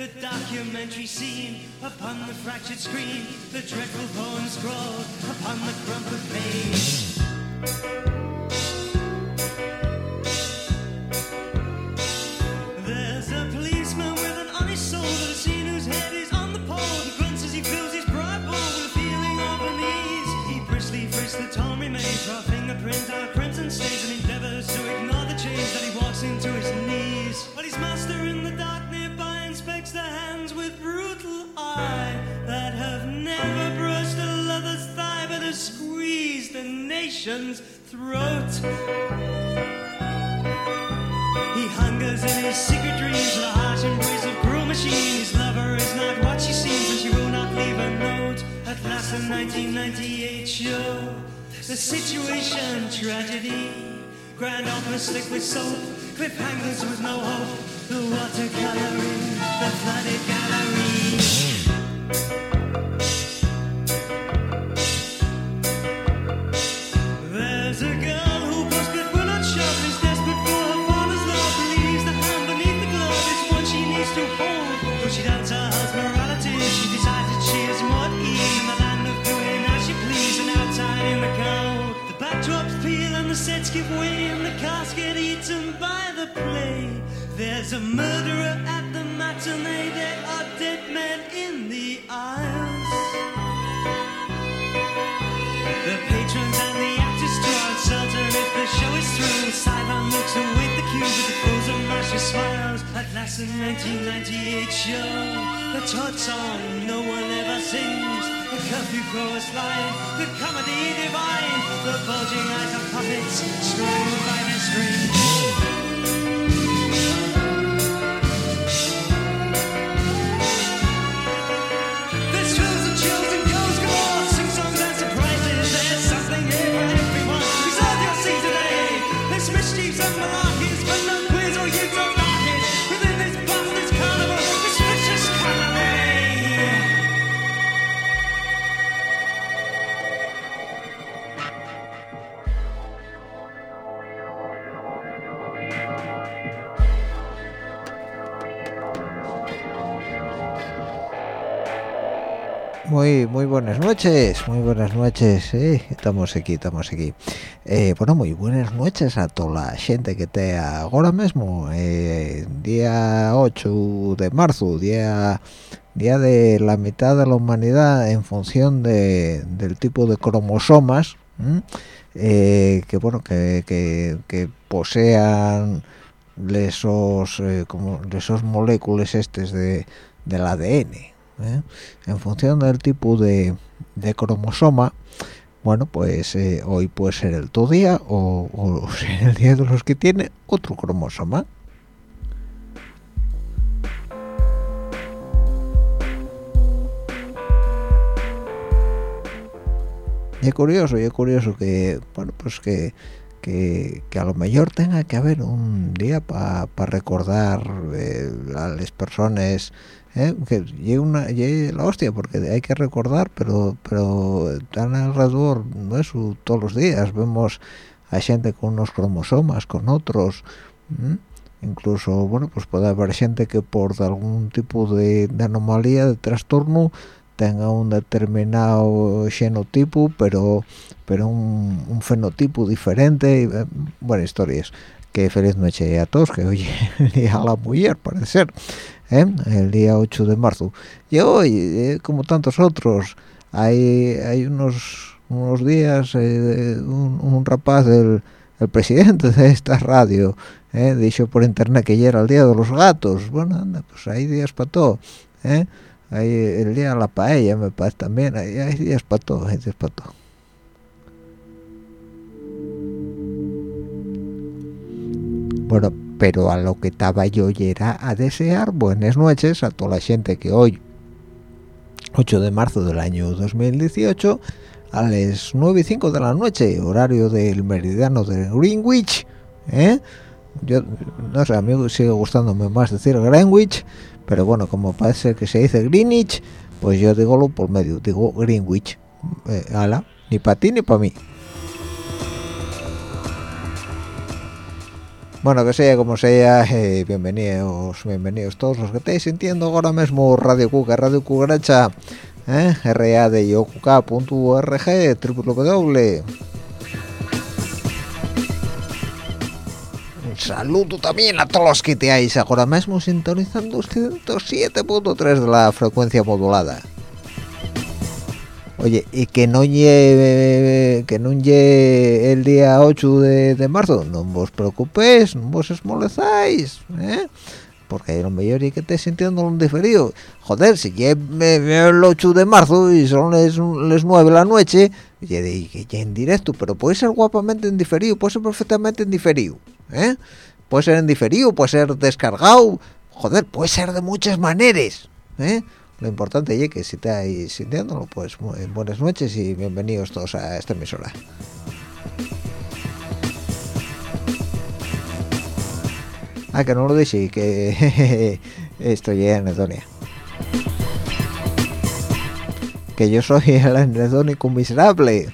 the documentary scene upon the fractured screen, the dreadful poem scrawled upon the crumpled page. There's a policeman with an honest soul that has seen whose head is on the pole. He grunts as he fills his pride bowl with a feeling of unease. He briskly frisks the torn remains, raw fingerprint on crimson stains, and endeavors to ignore the change that he walks the hands with brutal eye that have never brushed a lover's thigh, but have squeezed a nation's throat. He hungers in his secret dreams the harsh embrace of cruel machine. His lover is not what she seems, and she will not leave a note. At last, the 1998 show. The situation, tragedy. Grand opera slick with soap. Cliffhangers with no hope. The watercoloring, the flooded gallery. By the play. There's a murderer at the matinee, there are dead men in the aisles. The patrons and the actors are uncertain if the show is through. Sideline looks await the cue with the frozen mask smiles. At last, the 1998 show. The Todd song no one ever sings. The curfew chorus line. The comedy divine. The bulging eyes of puppets strung by their strings. Muy, muy buenas noches, muy buenas noches, ¿eh? estamos aquí, estamos aquí. Eh, bueno, muy buenas noches a toda la gente que te ahora mismo, eh, día 8 de marzo, día, día de la mitad de la humanidad en función de, del tipo de cromosomas eh, que, bueno, que, que, que posean esos, eh, como esos moléculas estes de, del ADN. ¿Eh? en función del tipo de, cromosoma bueno pues eh, hoy puede ser el tu día o, el día de los que tiene otro cromosoma y es curioso y es curioso que bueno pues que que, que a lo mejor tenga que haber un día para recordar eh, a las personas ¿eh? que llegue una llegue la hostia porque hay que recordar pero pero están alrededor no eso todos los días vemos a gente con unos cromosomas con otros ¿m? incluso bueno pues puede haber gente que por algún tipo de, de anomalía de trastorno tenga un determinado genotipo pero pero un, un fenotipo diferente y, eh, buenas historias que feliz noche a todos que oye a la mujer parece ser ¿eh? el día 8 de marzo y hoy eh, como tantos otros hay hay unos unos días un, rapaz del el presidente de esta radio eh, dicho por internet que ya era el día de los gatos bueno anda pues hay días para todo ¿eh? hay el día de la paella me parece también hay, hay días para todo hay días para todo bueno pero a lo que estaba yo era a desear buenas noches a toda la gente que hoy 8 de marzo del año 2018 a las 9 y 5 de la noche horario del meridiano de Greenwich ¿eh? yo no sé a mí sigue gustándome más decir Greenwich pero bueno como parece que se dice Greenwich pues yo digo lo por medio digo Greenwich eh, ala ni para ti ni para mí Bueno, que sea como sea, eh, bienvenidos, bienvenidos todos los que estéis sintiendo ahora mismo Radio Cuca, Radio Cucaracha, eh, radiocuca.org, www. Un saludo también a todos los que estáis ahora mismo sintonizando 107.3 de la frecuencia modulada. Oye, y que no lleve, que no lleve el día 8 de, marzo, no os preocupéis, no os esmolezáis, ¿eh? porque lo mejor y que estés sintiendo un diferido. Joder, si lleve el 8 de marzo y son las, 9 de la noche, ya, ya en directo, pero puede ser guapamente en diferido, puede ser perfectamente en diferido, ¿eh? Puede ser en diferido, puede ser descargado, joder, puede ser de muchas maneras, ¿eh? Lo importante es que si estáis sintiéndolo pues buenas noches y bienvenidos todos a esta emisora. Ah que no lo dije que estoy en Edonia. Que yo soy el anedónico miserable.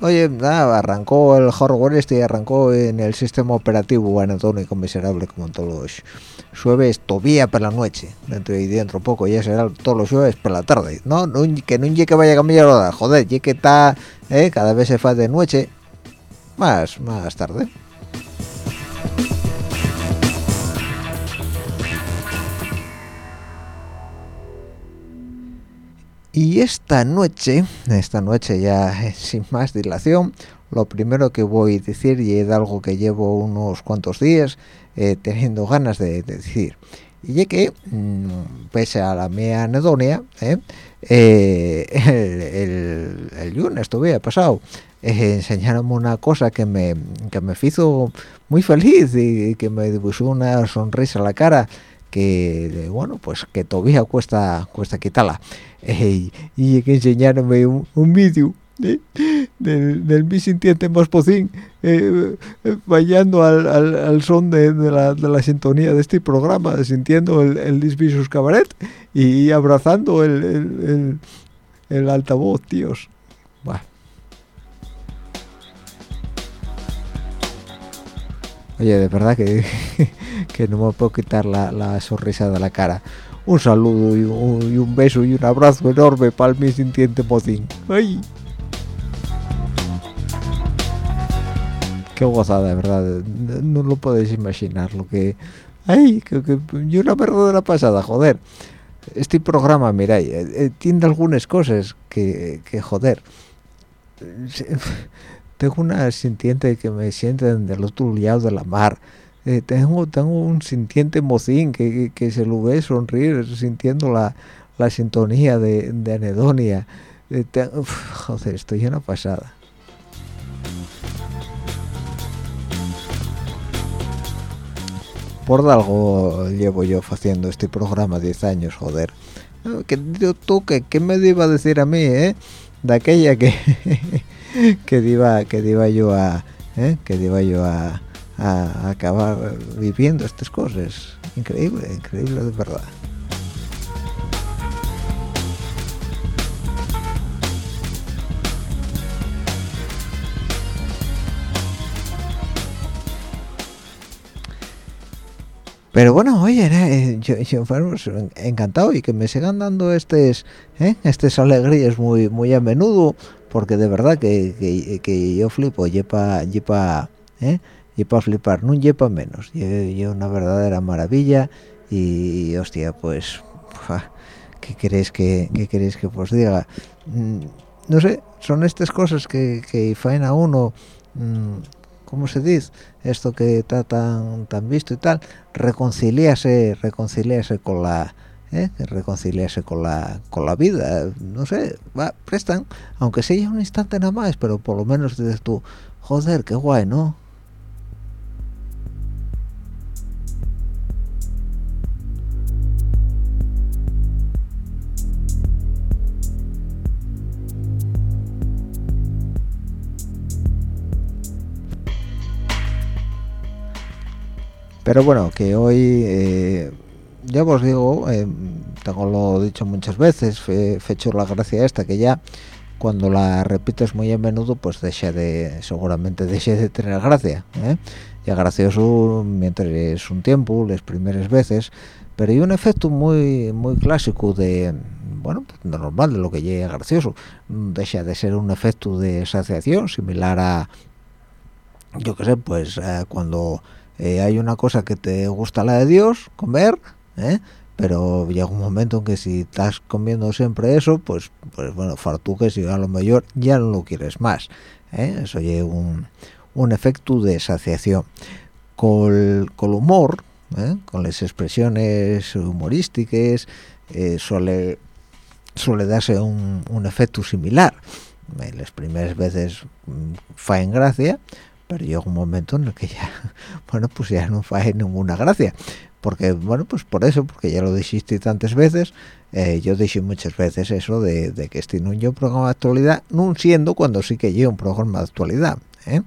Oye, nada, arrancó el hardware este y arrancó en el sistema operativo anedónico miserable como todos. los jueves todavía por la noche. Dentro y dentro poco ya será todos los jueves por la tarde. No, que no llegue que vaya a cambiar hora joder ya que está eh, cada vez se fa de noche más más tarde. Y esta noche esta noche ya eh, sin más dilación lo primero que voy a decir y es algo que llevo unos cuantos días eh, teniendo ganas de, decir y que mm, pese a la mía anedonia eh, eh, el, el, lunes todavía pasado enseñaron una cosa que me que me hizo muy feliz y que me dibujó una sonrisa a la cara que bueno pues que todavía cuesta cuesta quitarla. Y que enseñaronme un, un vídeo del, del mi sintiente más pocín eh, eh al, al, al, son de, de, la, de, la, sintonía de este programa sintiendo el, el Cabaret y abrazando el, el, el altavoz tíos oye de verdad que, que no me puedo quitar la, la sonrisa de la cara un saludo y un, y un, beso y un abrazo enorme para el mi sintiente mocín. ¡Ay! Qué gozada, de verdad. No lo podéis imaginar lo que... ¡Ay! Que, que, y una verdadera pasada, joder. Este programa, mira, eh, eh, tiene algunas cosas que, que joder. Tengo una sintiente que me sienten del otro lado de la mar. Eh, tengo tengo un sintiente mocín que, que, se lo ve sonreír sintiendo la, la sintonía de, de anedonia. Eh, joder, estoy en una pasada. Por algo llevo yo haciendo este programa 10 años, joder. ¿Qué, tú, qué, qué me iba a decir a mí, eh? De aquella que que iba que iba yo a ¿eh? que iba yo a acabar viviendo estas cosas. Increíble, increíble de verdad. Pero bueno oye eh, yo, yo pues, encantado y que me sigan dando estos ¿eh? estas alegrías muy muy a menudo porque de verdad que, que, yo flipo yepa yepa ¿eh? flipar no lleva menos y una verdadera maravilla y hostia pues ¿qué queréis que qué queréis que os diga mm, no sé son estas cosas que, que faen a uno mm, ¿cómo se dice? esto que está tan tan visto y tal reconciliarse reconciliarse con la ¿eh? reconciliarse con la con la vida no sé va, prestan aunque sea un instante nada más pero por lo menos dices tú joder qué guay no pero bueno que hoy eh, ya os digo eh, tengo lo dicho muchas veces he hecho la gracia esta que ya cuando la repites muy a menudo pues deja de seguramente deje de tener gracia ¿eh? ya gracioso mientras es un tiempo las primeras veces pero hay un efecto muy muy clásico de bueno pues normal de lo que llega gracioso deja de ser un efecto de asociación similar a yo qué sé pues eh, cuando eh, hay una cosa que te gusta la de Dios comer ¿eh? pero llega un momento en que si estás comiendo siempre eso pues pues bueno fartuques y a lo mejor ya no lo quieres más ¿eh? eso lleva un, un efecto de saciación con, el humor ¿eh? con las expresiones humorísticas suele suele darse un, un efecto similar las primeras veces mm, fa en gracia pero llega un momento en el que ya bueno pues ya no fa ninguna gracia porque bueno pues por eso porque ya lo dijiste tantas veces eh, yo dije muchas veces eso de, que este no es un programa de actualidad no siendo cuando sí que lleva un programa de actualidad ¿eh?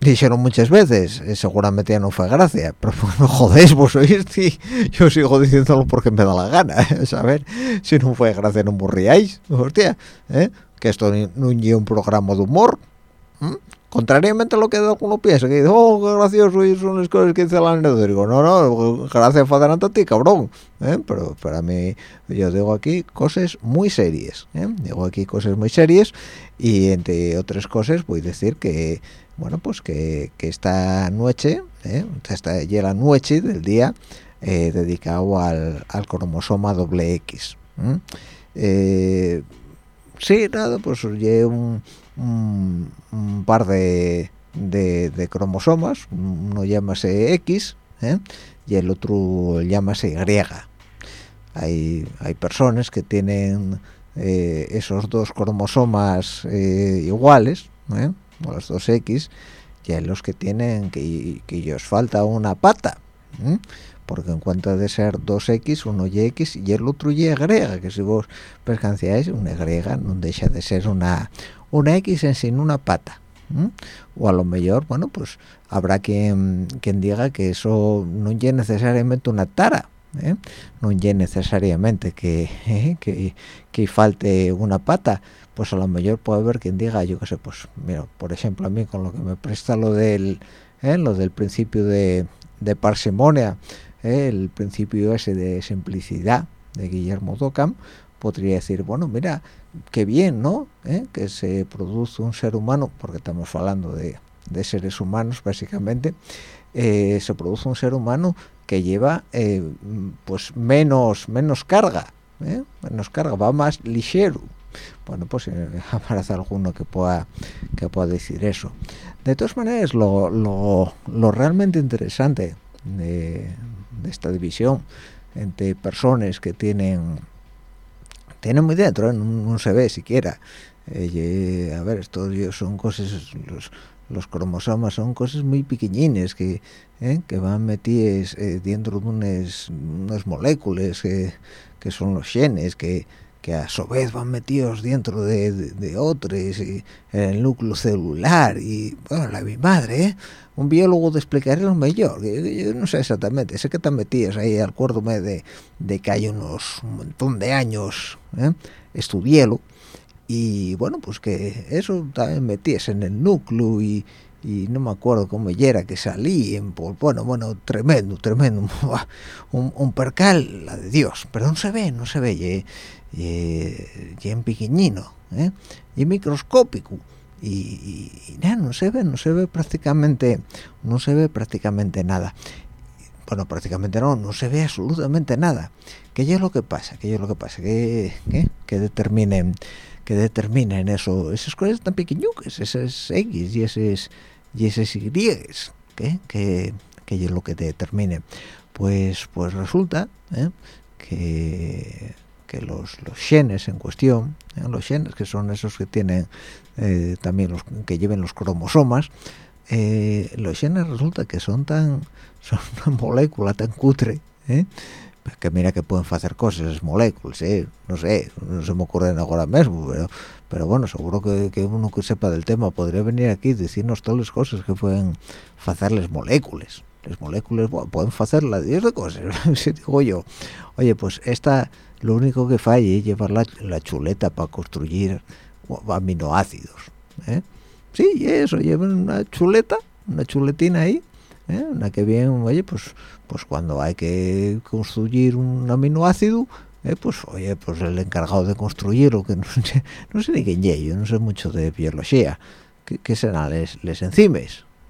dijeron muchas veces eh, seguramente ya no fue gracia pero no jodéis vos oíste yo sigo diciéndolo porque me da la gana ¿eh? saber si no fue gracia no murríais hostia ¿eh? que esto no es un programa de humor contrariamente a lo que alguno piensa, que dice, oh, qué gracioso, y son las cosas que dice la anécdota. Digo, no, no, gracias por a ti, cabrón. ¿eh? Pero para mí, yo digo aquí cosas muy serias. ¿eh? Digo aquí cosas muy serias y entre otras cosas voy a decir que, bueno, pues que, que esta noche, ¿eh? esta ya la noche del día eh, dedicado al, al cromosoma doble sí, nada, pues oye un un, par de, de, cromosomas, uno llámase X ¿eh? y el otro llámase Y. Hay, hay personas que tienen eh, esos dos cromosomas eh, iguales, los dos X, y hay los que tienen que, que ellos falta una pata porque en cuanto de ser 2x, uno y x y el otro y, que si vos percanciáis, una y no deja de ser una, una X en sin una pata. O a lo mejor, bueno, pues habrá quien, quien diga que eso no es necesariamente una tara, ¿eh? no es necesariamente que, ¿eh? que, que, falte una pata, pues a lo mejor puede haber quien diga, yo qué sé, pues mira, por ejemplo a mí con lo que me presta lo del, ¿eh? lo del principio de, de parsimonia, el principio ese de simplicidad de Guillermo Docam, podría decir, bueno, mira, qué bien, ¿no? ¿Eh? Que se produce un ser humano, porque estamos hablando de, seres humanos básicamente, eh, se produce un ser humano que lleva eh, pues menos menos carga, menos carga, va más ligero. Bueno, pues habrá alguno que pueda que pueda decir eso. De todas maneras, lo, lo, lo realmente interesante de, de esta división entre personas que tienen tiene muy dentro, ¿eh? no, se ve siquiera. Eh, a ver, esto son cosas, los, los, cromosomas son cosas muy pequeñines que, ¿eh? que van metidas dentro de unas, unas moléculas que, que son los genes, que, que a su vez van metidos dentro de, de, otros, y en el núcleo celular, y bueno, la mi madre, ¿eh? un biólogo te explicaría lo mejor, yo, no sé exactamente, sé que están metidos ahí, acuérdome de, de que hay unos un montón de años, ¿eh? estudiélo, y bueno, pues que eso también metías en el núcleo y, y no me acuerdo cómo era que salían, pues bueno, bueno, tremendo, tremendo, un, un percal, la de Dios, pero no se ve, no se ve, y, y, en pequeñino, ¿eh? y microscópico, y, nada, no se ve, no se ve prácticamente, no se ve prácticamente nada. Bueno, prácticamente no, no se ve absolutamente nada. ¿Qué es lo que pasa? ¿Qué es lo que pasa? ¿Qué, que determinen, que determinen eso, esas cosas tan pequeñuques, esas X y esas y esas Y, ¿qué? Que, que es lo que determine. Pues, pues resulta ¿eh? que que los, los en cuestión, ¿eh? los genes que son esos que tienen eh, también los que lleven los cromosomas, eh, los genes resulta que son tan son una molécula tan cutre, pues que mira que pueden hacer cosas es moléculas, no sé, no se me ocurren ahora mismo, pero pero bueno, seguro que, que, uno que sepa del tema podría venir aquí y decirnos todas las cosas que pueden hacer las moléculas. Las moléculas pueden hacer 10 de cosas si digo yo. Oye pues esta lo único que falla es llevar la, chuleta para construir aminoácidos ¿eh? sí eso llevan una chuleta una chuletina ahí ¿eh? una que bien oye pues pues cuando hay que construir un aminoácido ¿eh? pues oye pues el encargado de construirlo que no sé, no sé ni quién yo no sé mucho de biología ¿qué, serán les, les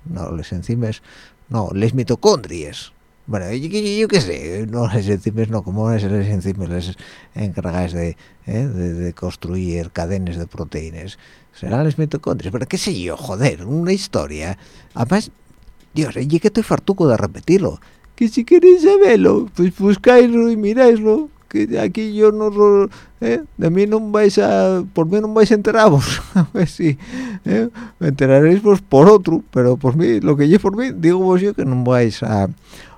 no les enzimes no les mitocondrias bueno, yo, qué sé, no les enzimes, no, como es les enzimes les encargáis de, eh, de, construir cadenas de proteínas, serán los mitocondrias, pero qué sé yo, joder, una historia. Además, Dios, y que estoy fartuco de repetirlo, que si queréis saberlo, pues buscáislo y miráislo, que aquí yo no, eh, de mí no vais a, por mí no vais a enteraros, a ver si eh, me enteraréis pues por otro, pero por mí, lo que yo por mí, digo vos yo que no vais a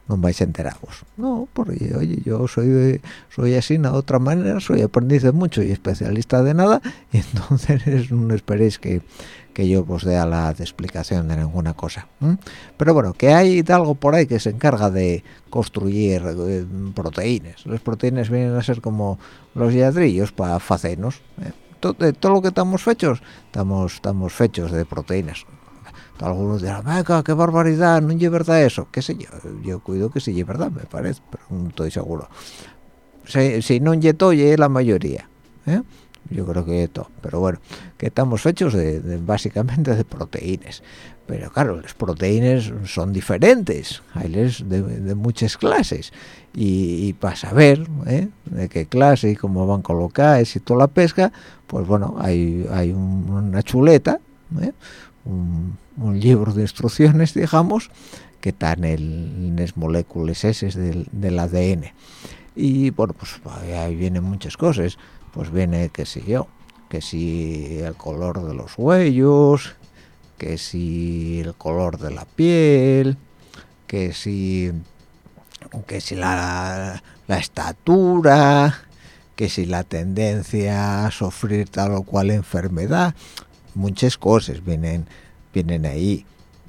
no vais enterados no porque oye yo soy soy así de otra manera soy aprendiz de mucho y especialista de nada y entonces no esperéis que, que yo os dé la explicación de ninguna cosa pero bueno que hay algo por ahí que se encarga de construir eh, proteínas. Las proteínas vienen a ser como los ladrillos para facenos ¿eh? todo, todo, lo que estamos hechos estamos estamos hechos de proteínas algunos dirán, venga, qué barbaridad, no es verdad eso, qué sé yo, yo cuido que sí es verdad, me parece, pero no estoy seguro. Si, si no es todo, la mayoría, ¿eh? yo creo que todo, pero bueno, que estamos hechos de, básicamente de proteínas, pero claro, las proteínas son diferentes, hay de, muchas clases, y, para saber ¿eh? de qué clase y cómo van colocadas y toda la pesca, pues bueno, hay, hay una chuleta, ¿eh? Un, libro de instrucciones, digamos, que están en, las moléculas S del, ADN. Y bueno, pues ahí vienen muchas cosas. Pues viene, qué sé yo, que si el color de los huellos, que si el color de la piel, que si, que si la, la estatura, que si la tendencia a sufrir tal o cual enfermedad muchas cosas vienen vienen ahí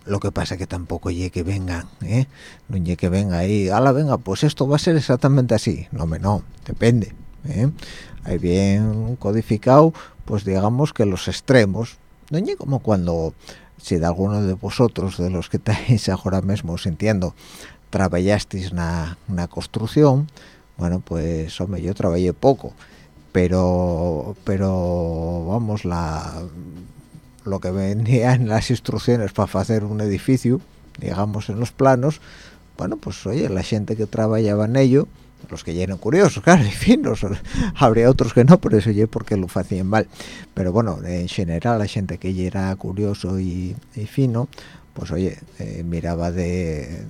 lo que pasa que tampoco llegue que vengan ¿eh? no llegue que venga ahí la venga pues esto va a ser exactamente así no me no depende ¿eh? hay bien codificado pues digamos que los extremos no llegue como cuando si de alguno de vosotros de los que estáis ahora mismo sintiendo trabajasteis una construcción bueno pues hombre yo trabajé poco pero pero vamos la lo que venía en las instrucciones para hacer un edificio, digamos en los planos, bueno, pues oye, la gente que trabajaba en ello, los que ya eran curiosos, claro, y finos, habría otros que no, por eso yo porque lo hacían mal. Pero bueno, en general la gente que ya era curioso y, fino, pues oye, eh, miraba de,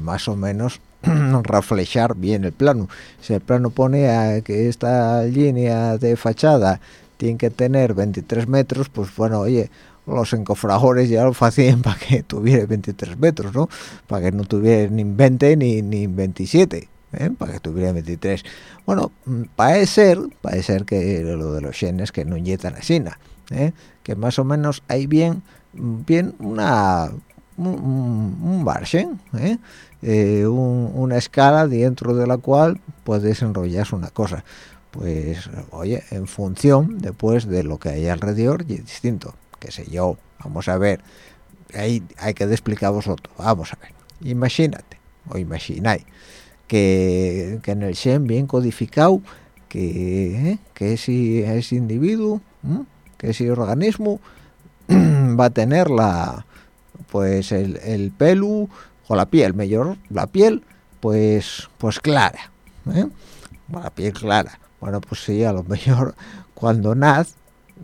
más o menos reflejar bien el plano. Si el plano pone que esta línea de fachada tienen que tener 23 metros, pues bueno, oye, los encofradores ya lo hacían para que tuviera 23 metros, ¿no? Para que no tuviera ni 20 ni, ni 27, ¿eh? para que tuviera 23. Bueno, mm, parece ser, parece ser que lo de los genes que no inyectan así, ¿eh? que más o menos hay bien, bien una un, un margen. Eh, una escala dentro de la cual puede desenrollarse una cosa pues oye en función después de lo que hay alrededor y es distinto. Qué sé yo vamos a ver. Ahí hay que explicar vosotros vamos a ver. Imagínate o imagináis que, en el Shen bien codificado que, ¿eh? que ese, ese individuo que ese organismo va a tener la pues el, el pelo o la piel mejor la piel pues pues clara ¿eh? la piel clara bueno pues sí a lo mejor cuando nace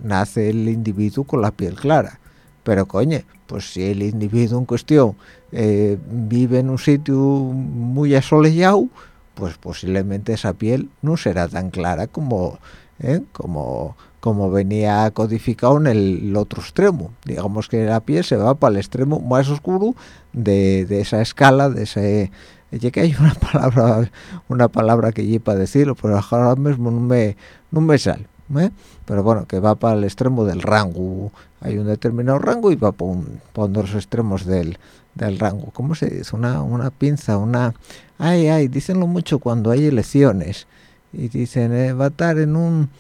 nace el individuo con la piel clara pero coño pues si el individuo en cuestión eh, vive en un sitio muy asoleado pues posiblemente esa piel no será tan clara como ¿eh? como como venía codificado en el, otro extremo digamos que la piel se va para el extremo más oscuro de, esa escala de ese ya que hay una palabra una palabra que lleva para decirlo pero ahora mismo no me no me sale ¿eh? pero bueno que va para el extremo del rango. Hay un determinado rango y va por, por los extremos del, del rango. Cómo se dice una una pinza una ay ay dicenlo mucho cuando hay elecciones. Y dicen eh, va a estar en un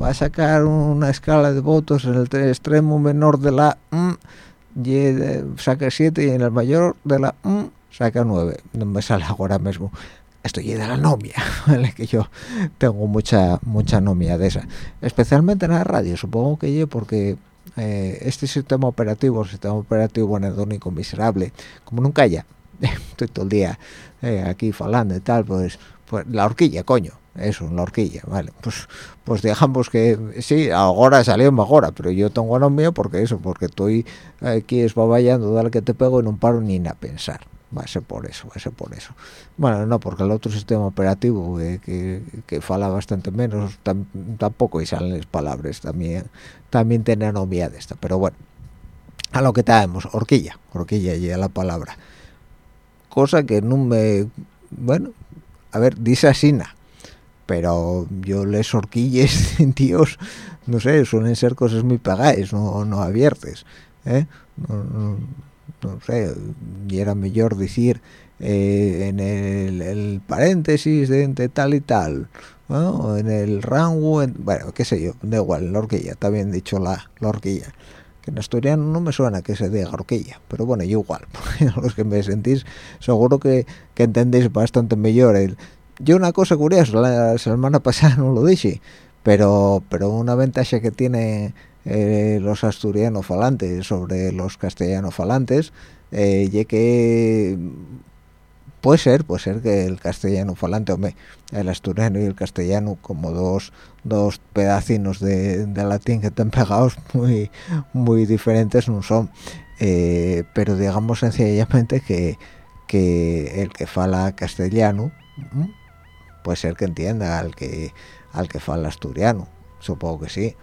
va a sacar una escala de votos en el extremo menor de la mm, y saca 7 y en el mayor de la mm, saca 9 no me sale ahora mismo. Estoy de la nomia ¿vale? que yo tengo mucha mucha nomia de esa. Especialmente en la radio supongo que yo porque eh, este sistema operativo sistema operativo anedónico miserable como nunca haya estoy todo el día eh, aquí falando y tal pues pues la horquilla coño eso, la horquilla, vale, pues pues digamos que sí, ahora salió mejor, pero yo tengo lo mío porque eso, porque estoy aquí esbaballando, dale que te pego y no paro ni a pensar, va a ser por eso, va a ser por eso. Bueno, no, porque el otro sistema operativo eh, que, que fala bastante menos, tampoco y salen las palabras, también también tiene anomía de esta, pero bueno, a lo que tenemos, horquilla, horquilla y la palabra, cosa que no me, bueno, a ver, dice asina, pero yo les horquilles, tíos, no sé, suelen ser cosas muy pegadas, no, no abiertas, ¿eh? Sé, y era mejor decir eh, en el, paréntesis de, tal y tal, ¿no? en el rango, bueno, qué sé yo, da igual, la horquilla, está bien dicho la, la horquilla que en asturiano no me suena que se diga horquilla, pero bueno, yo igual, los que me sentís, seguro que, que entendéis bastante mejor el yo una cosa curiosa la semana pasada no lo dije pero pero una ventaja que tiene eh, los asturianos falantes sobre los castellanos falantes eh, y que puede ser puede ser que el castellano falante hombre, el asturiano y el castellano como dos dos pedacinos de, latín que están pegados muy muy diferentes no son. Eh, pero digamos sencillamente que que el que fala castellano puede ser que entienda al que al que fala asturiano supongo que sí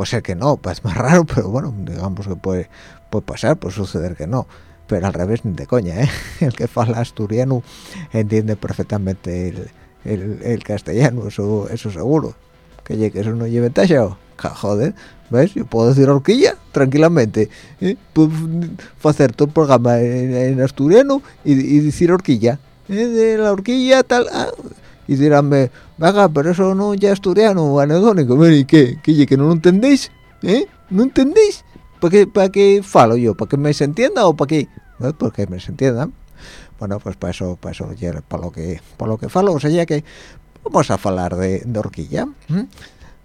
puede ser que no pues es más raro pero bueno digamos que puede puede pasar puede suceder que no pero al revés ni de coña ¿eh? el que fala asturiano entiende perfectamente el, castellano eso eso seguro que, que eso no lleve talla joder ¿ves? yo puedo decir horquilla tranquilamente ¿eh? hacer todo el programa en, asturiano y, decir horquilla ¿eh? de la horquilla tal ah, y diránme, venga, pero eso no ya asturiano, anedónico, ¿y qué? ¿Qué, que no lo entendéis? ¿Eh? ¿No entendéis? ¿Para qué, para qué falo yo? ¿Para que me se entienda o para qué? ¿Eh? Porque me se entienda. Bueno, pues para eso, para eso, para lo que, para lo que falo, o sea, ya que vamos a hablar de, de horquilla.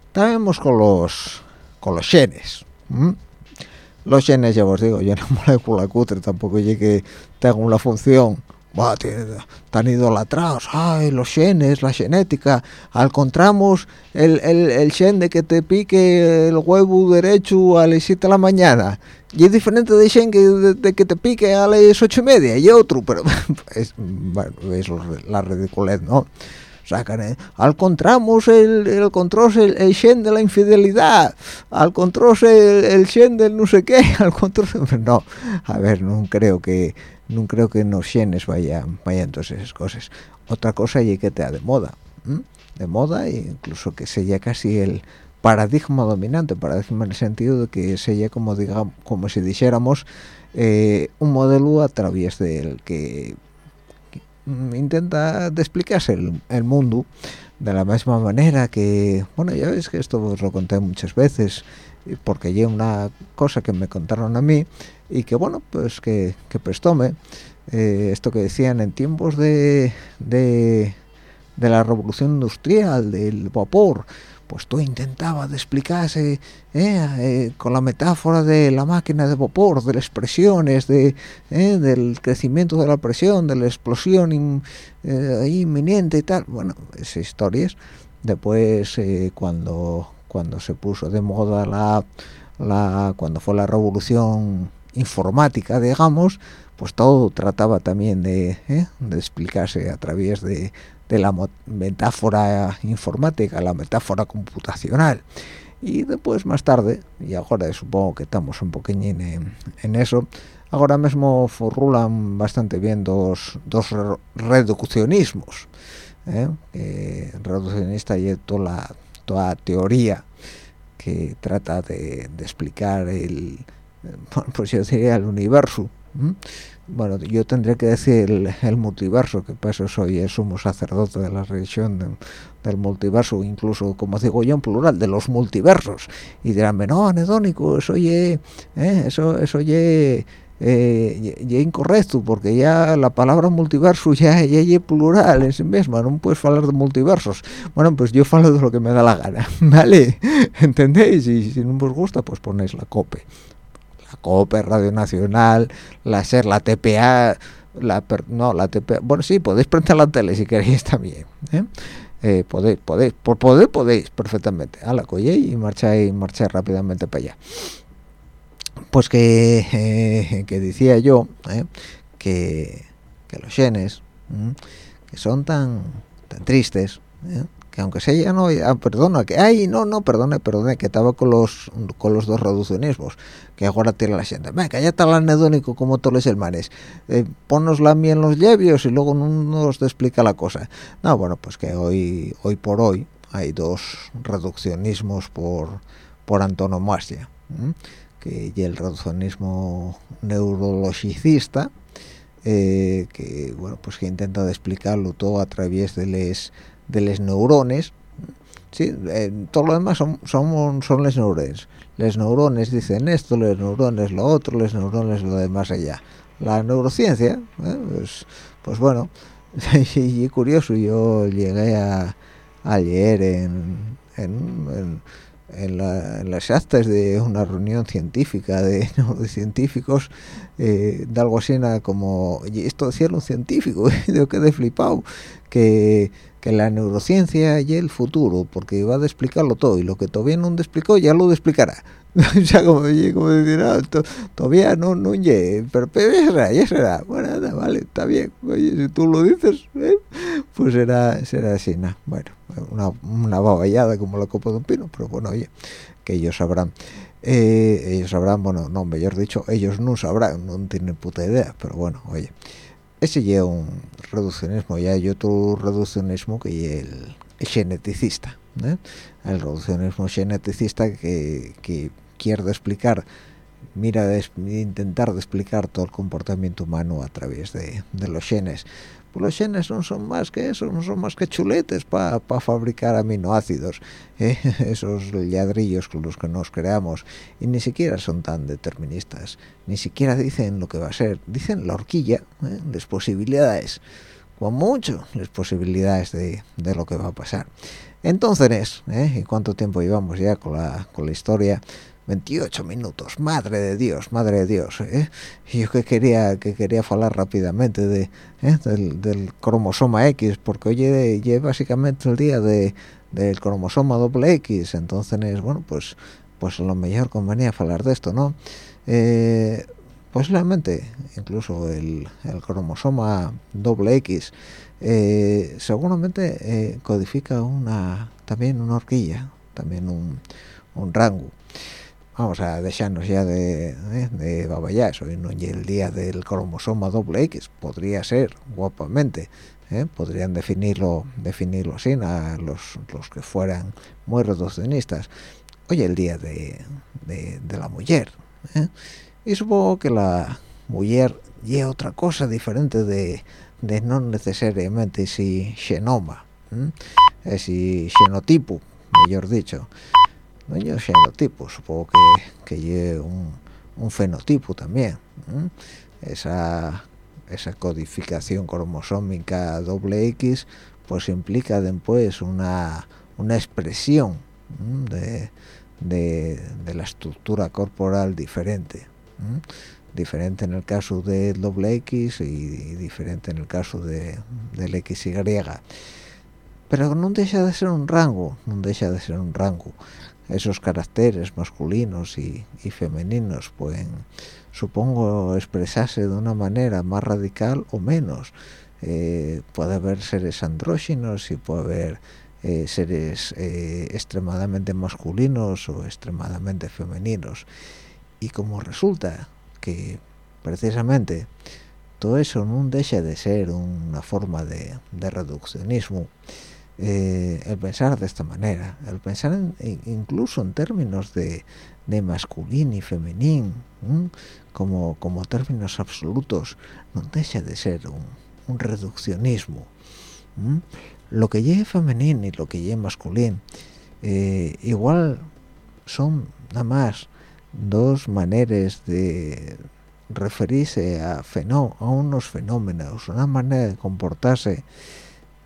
Estamos con los, con los genes. Los genes, ya os digo, yo no molécula cutre, tampoco llegué que tengo una función bah, tan idolatrados, ay, los genes, la genética, encontramos el, el, el gen de que te pique el huevo derecho a las 7 de la mañana, y es diferente de gen que, de, que te pique a las 8 y media, y otro, pero es, bueno, es la ridiculez, ¿no? sacan ¿eh? al encontramos el, el control el, el gen de la infidelidad. Al control el, el gen del no sé qué. Al control no. A ver no creo que no creo que en los genes vayan vayan todas esas cosas. Otra cosa y que te da de moda de moda e incluso que sea casi el paradigma dominante paradigma en el sentido de que sea como digamos como si dijéramos eh, un modelo a través del que intenta explicarse el, el, mundo de la misma manera que bueno ya ves que esto os lo conté muchas veces porque hay una cosa que me contaron a mí y que bueno pues que, que prestóme eh, esto que decían en tiempos de, de, la revolución industrial del vapor pues tú intentaba de explicarse ¿eh? Eh, con la metáfora de la máquina de vapor, de las presiones, de, ¿eh? del crecimiento de la presión, de la explosión inminente y tal. Bueno, esas historias. Después, cuando, cuando se puso de moda la, la, cuando fue la revolución informática, digamos, pues todo trataba también de, de explicarse a través de, de la metáfora informática, la metáfora computacional. Y después, más tarde, y ahora supongo que estamos un poquillín en, eso, ahora mismo formulan bastante bien dos, dos reduccionismos. ¿eh? reduccionista y toda la, toda teoría que trata de, explicar el, pues yo diría el universo bueno, yo tendría que decir el, multiverso, que para eso soy sumo sacerdote de la religión del multiverso, incluso, como digo yo en plural, de los multiversos. Y dirán, no, anedónico, eso ye, eh, eso, eso ye, eh, incorrecto, porque ya la palabra multiverso ya, ya plural en sí misma, no puedes hablar de multiversos. Bueno, pues yo hablo de lo que me da la gana, ¿vale? ¿Entendéis? Y si no os gusta, pues ponéis la cope COPE, Radio Nacional, la SER, la TPA, la no, la TPA, bueno, sí, podéis prender la tele si queréis también, ¿eh? Eh, podéis, podéis, por poder podéis perfectamente, a la colle y marcháis, marcháis rápidamente para allá. Pues que, eh, que decía yo, que, que los genes, que son tan, tan tristes, que aunque sea ya no ah, perdona que ay no no perdone perdone que estaba con los con los dos reduccionismos que ahora tiene la gente venga ya está el anedónico como todos los hermanes eh, ponnos la en los labios y luego no nos explica la cosa no bueno pues que hoy hoy por hoy hay dos reduccionismos por por antonomasia que y el reduccionismo neurologicista eh, que bueno pues que intenta explicarlo todo a través de les de los neurones sí eh, todo lo demás son son son los neurones los neurones dicen esto los neurones lo otro los neurones lo demás allá. La neurociencia eh, pues, pues bueno y, curioso yo llegué a, a leer en, en, en, las actas de una reunión científica de científicos eh, de algo así como esto decía un científico yo quedé flipado que que la neurociencia y el futuro, porque va a explicarlo todo, y lo que todavía no explicó ya lo explicará. o sea, como, como decir, ah, todavía no, no pero, pero ya será, ya será. Bueno, vale, está bien. Oye, si tú lo dices, ¿eh? pues será, será así, ¿no? Bueno, una, una baballada como la copa de un pino, pero bueno, oye, que ellos sabrán. Eh, ellos sabrán, bueno, no, mejor dicho, ellos no sabrán, no tienen puta idea, pero bueno, oye ese ya un reduccionismo ya hay otro reduccionismo que el, geneticista ¿eh? el reduccionismo geneticista que, que quiere explicar mira de, intentar de explicar todo el comportamiento humano a través de, de los genes los genes no son más que eso, no son más que chuletes para fabricar aminoácidos, ¿eh? esos ladrillos con los que nos creamos, y ni siquiera son tan deterministas, ni siquiera dicen lo que va a ser, dicen la horquilla, ¿eh? las posibilidades, con mucho las posibilidades de, lo que va a pasar. Entonces, ¿eh? ¿y cuánto tiempo llevamos ya con la historia? 28 minutos, madre de Dios, madre de Dios. ¿eh? Yo que quería que quería hablar rápidamente de ¿eh? del, cromosoma X, porque hoy es básicamente el día de del cromosoma doble X, entonces bueno pues pues lo mejor convenía hablar de esto, ¿no? Eh, posiblemente incluso el, el, cromosoma doble X eh, seguramente codifica una también una horquilla, también un, un rango vamos a dejarnos ya de, ¿eh? de babayas hoy no y el día del cromosoma doble X podría ser guapamente ¿eh? podrían definirlo definirlo así a los, los que fueran muy reduccionistas hoy el día de, de, la mujer ¿eh? y supongo que la mujer y otra cosa diferente de, de no necesariamente si genoma es si genotipo mejor dicho no yo genotipo supongo que que un, un, fenotipo también esa esa codificación cromosómica doble X pues implica después una, una expresión de, la estructura corporal diferente diferente en el caso del doble X y, diferente en el caso de, del XY pero no deja de ser un rango no deja de ser un rango esos caracteres masculinos y, femeninos pueden supongo expresarse de una manera más radical o menos. Eh, puede haber seres andróginos y puede haber eh, seres eh, extremadamente masculinos o extremadamente femeninos. Y como resulta que precisamente todo eso no deja de ser una forma de, reduccionismo eh, el pensar de esta manera el pensar incluso en términos de, de masculín y femeninín como, como términos absolutos no deja de ser un, un reduccionismo lo que lleve femenino y lo que lleve masculín eh, igual son nada más dos maneras de referirse a, a unos fenómenos, una manera de comportarse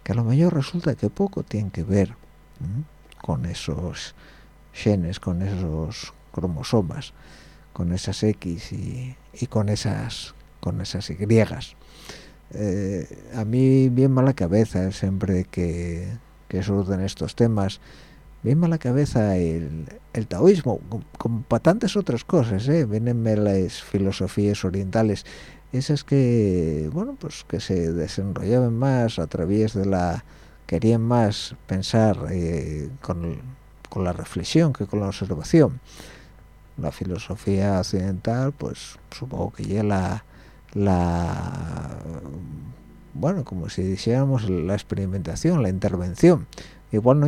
que a lo mejor resulta que poco tiene que ver con esos genes, con esos cromosomas, con esas X y, con esas con esas Y. Eh, a mí bien mala cabeza siempre que, que surgen estos temas bien mala cabeza el, el taoísmo como para tantas otras cosas ¿eh? vienenme las filosofías orientales esas que bueno pues que se desenrollaban más a través de la querían más pensar eh, con, con la reflexión que con la observación. La filosofía occidental pues supongo que ya la bueno como si dijéramos la experimentación la intervención. Igual no,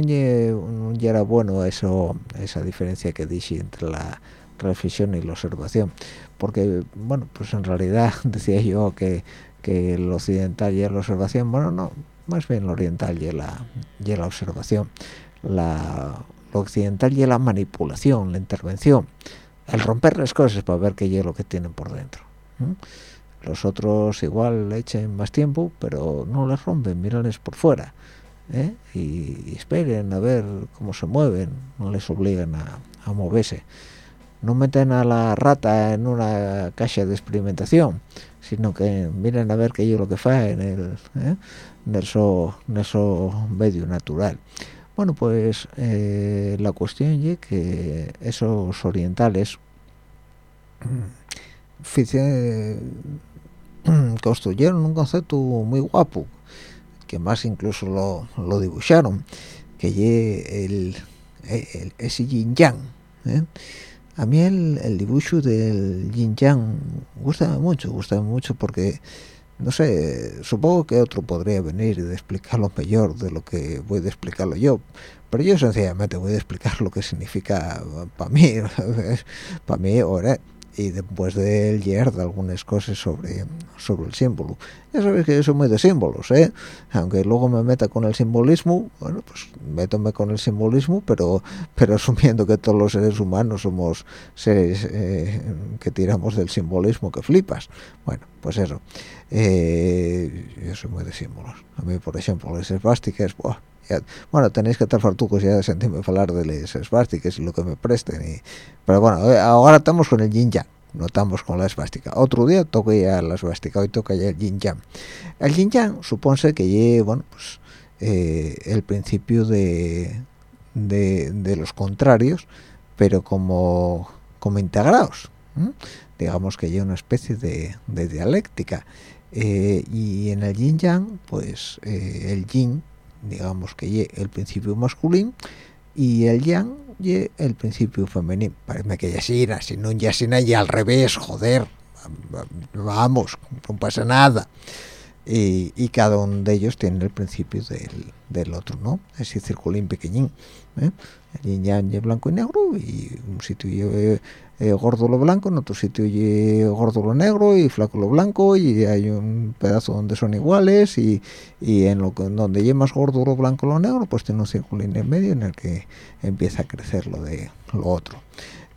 era bueno eso esa diferencia que dije entre la reflexión y la observación porque bueno pues en realidad decía yo que, que el occidental y la observación bueno no más bien lo oriental y la, y la observación la, lo occidental y la manipulación la intervención el romper las cosas para ver qué es lo que tienen por dentro los otros igual le echen más tiempo pero no les rompen mírenles por fuera ¿eh? y, esperen a ver cómo se mueven no les obligan a, moverse no meten a la rata en una caja de experimentación sino que miren a ver qué es lo que fa en el ¿eh? en eso medio natural bueno pues eh, la cuestión es que esos orientales construyeron un concepto muy guapo que más incluso lo, lo dibujaron que ye el, el, ese yin yang ¿eh? A mí el, el, dibujo del yin yang gusta mucho gusta mucho porque no sé supongo que otro podría venir y explicarlo mejor de lo que voy a explicarlo yo pero yo sencillamente voy a explicar lo que significa para mí para mí ahora y después de leer de algunas cosas sobre sobre el símbolo. Ya sabéis que yo soy muy de símbolos ¿eh? aunque luego me meta con el simbolismo bueno pues métome con el simbolismo pero pero asumiendo que todos los seres humanos somos seres eh, que tiramos del simbolismo que flipas. Bueno pues eso. Eh, yo soy muy de símbolos. A mí por ejemplo las esvásticas bueno, tenéis que estar fartucos ya de sentirme hablar de las esvásticas y lo que me presten. Y, pero bueno, eh, ahora estamos con el yin yang, no estamos con la esvástica. Otro día toca ya la esvástica, hoy toca ya el yin yang. El yin yang supone que lleve, bueno, pues eh, el principio de, de, los contrarios, pero como, como integrados. Digamos que hay una especie de, dialéctica. Eh, y en el yin yang, pues el yin digamos que y el principio masculino y el yang y el principio femenino. Parece que ya sí si no ya sin y al revés joder vamos no pasa nada. Y, cada uno de ellos tiene el principio del, del otro no ese circulín pequeñín ¿eh? El yin yang es blanco y negro y un sitio eh, gordo lo blanco, en otro sitio y gordo lo negro y flaco lo blanco y hay un pedazo donde son iguales y, y en lo que, donde hay más gordo lo blanco lo negro pues tiene un círculo en medio en el que empieza a crecer lo de lo otro.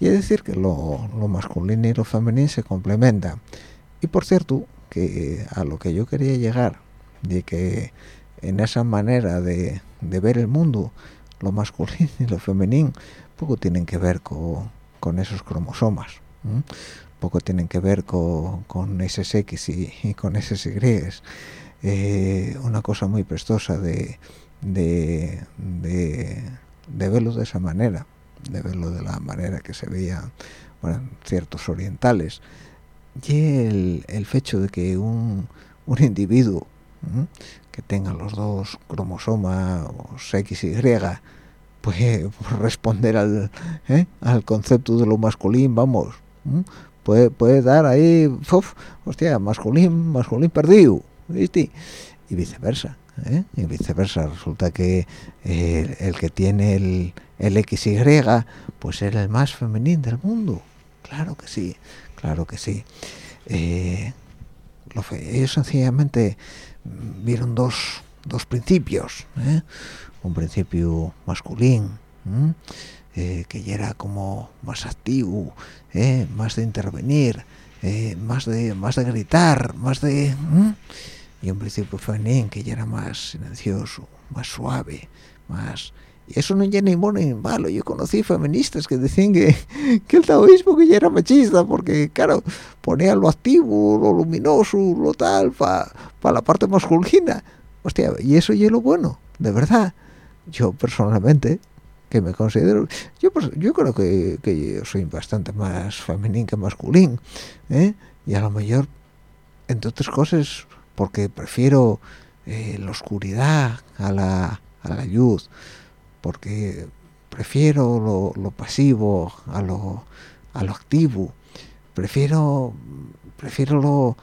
Y es decir que lo, lo masculino y lo femenino se complementan. Y por cierto, que a lo que yo quería llegar, de que en esa manera de, ver el mundo lo masculino y lo femenino poco tienen que ver con, esos cromosomas poco tienen que ver con, con esos X y, con esos Y eh, una cosa muy prestosa de, de, de, verlo de esa manera de verlo de la manera que se veía bueno, ciertos orientales y el, el hecho de que un, un individuo que tenga los dos cromosomas X y puede responder al, ¿eh? al concepto de lo masculino vamos puede, puede dar ahí hostia masculino masculino perdido ¿viste? y viceversa ¿eh? y viceversa resulta que el, que tiene el, el XY pues era el más femenino del mundo claro que sí claro que sí eh, lo ellos sencillamente vieron dos, dos principios ¿eh? un principio masculino eh, que ya era como más activo ¿eh? más de intervenir más de más de gritar más de y un principio femenino que ya era más silencioso más suave más y eso no es ni bueno ni malo. Yo conocí feministas que decían que, que el taoísmo que ya era machista porque claro ponía lo activo lo luminoso lo tal para la parte masculina. Hostia y eso ya es lo bueno de verdad. Yo personalmente que me considero yo yo creo que, que yo soy bastante más femenino que masculino ¿eh? y a lo mejor entre otras cosas porque prefiero eh, la oscuridad a la, a la luz porque prefiero lo, pasivo a lo, a lo activo. Prefiero prefiero lo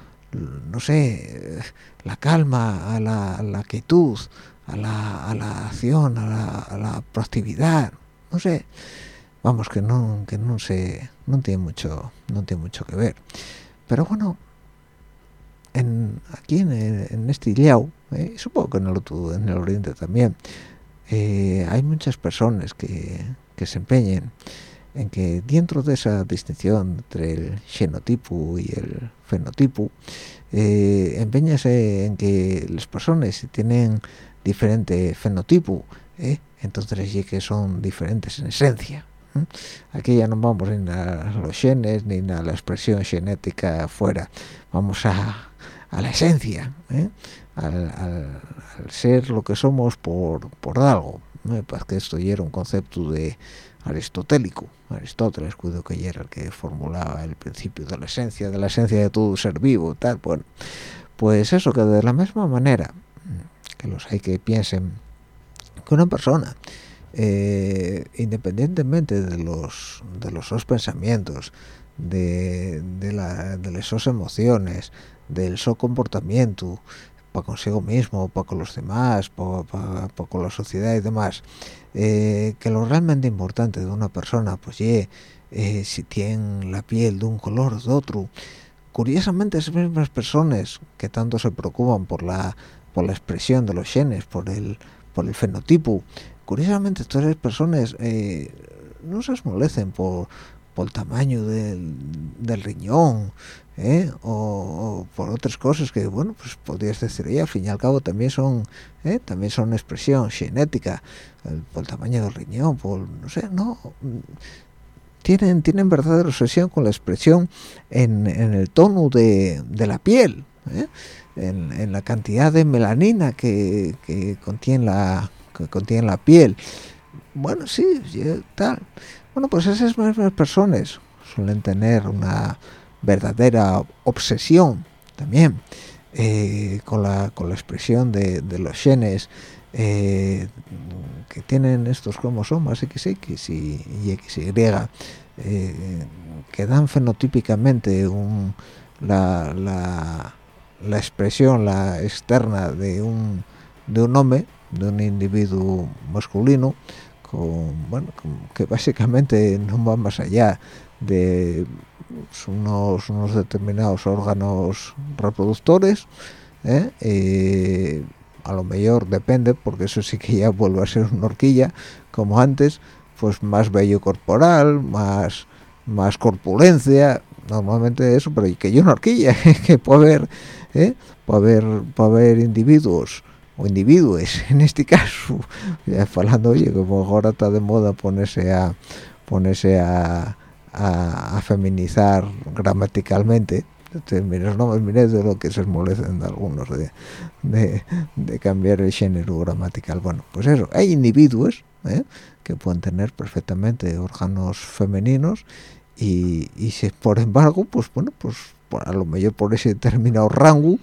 no sé la calma a la, quietud a la, a la acción a la, proactividad. No sé vamos que no que no sé no tiene mucho no tiene mucho que ver. Pero bueno en aquí en, en este Iliao eh, supongo que en el, en el oriente también eh, hay muchas personas que, se empeñen en que dentro de esa distinción entre el genotipo y el fenotipo, eh, en que las personas tienen diferente fenotipo, eh, entonces sí que son diferentes en esencia. Aquí ya no vamos ni a los genes ni a la expresión genética fuera, vamos a, a la esencia. ¿Eh? al, ser lo que somos por, por algo. Me parece que esto ya era un concepto de aristotélico. Aristóteles, cuido que ya era el que formulaba el principio de la esencia, de la esencia de todo ser vivo, tal. Bueno, pues eso, que de la misma manera que los hay que piensen que una persona, eh, independientemente de los de los dos pensamientos, de, de, la, de las emociones, del su comportamiento, para consigo mismo, para con los demás, para, con la sociedad y demás, eh, que lo realmente importante de una persona, pues ye, eh, si tiene la piel de un color de otro, curiosamente esas mismas personas que tanto se preocupan por la por la expresión de los genes, por el por el fenotipo, curiosamente todas esas personas eh, no se esmolecen por por el tamaño del, del riñón ¿eh? o, por otras cosas que bueno pues podrías decir y al fin y al cabo también son ¿eh? también son expresión genética por el tamaño del riñón por no sé no tienen tienen verdadera obsesión con la expresión en, en el tono de, de la piel ¿eh? en, en, la cantidad de melanina que, que contiene la que contiene la piel bueno sí tal bueno pues esas mismas personas suelen tener una verdadera obsesión también eh, con, la, con la expresión de, los genes eh, que tienen estos cromosomas XX y, XY eh, que dan fenotípicamente un, la, la, la, expresión la externa de un de un hombre de un individuo masculino con bueno que básicamente no va más allá de unos, unos determinados órganos reproductores ¿eh? a lo mejor depende porque eso sí que ya vuelve a ser una horquilla como antes pues más vello corporal más más corpulencia normalmente eso pero que yo una horquilla que puede haber ¿eh? puede haber puede haber individuos o individuos en este caso ya hablando oye como ahora está de moda ponerse a ponerse a, a, feminizar gramaticalmente mira no mire de lo que se molesten de algunos de, de, cambiar el género gramatical bueno pues eso hay individuos ¿eh? que pueden tener perfectamente órganos femeninos y, y si por embargo pues bueno pues a lo mejor por ese determinado rango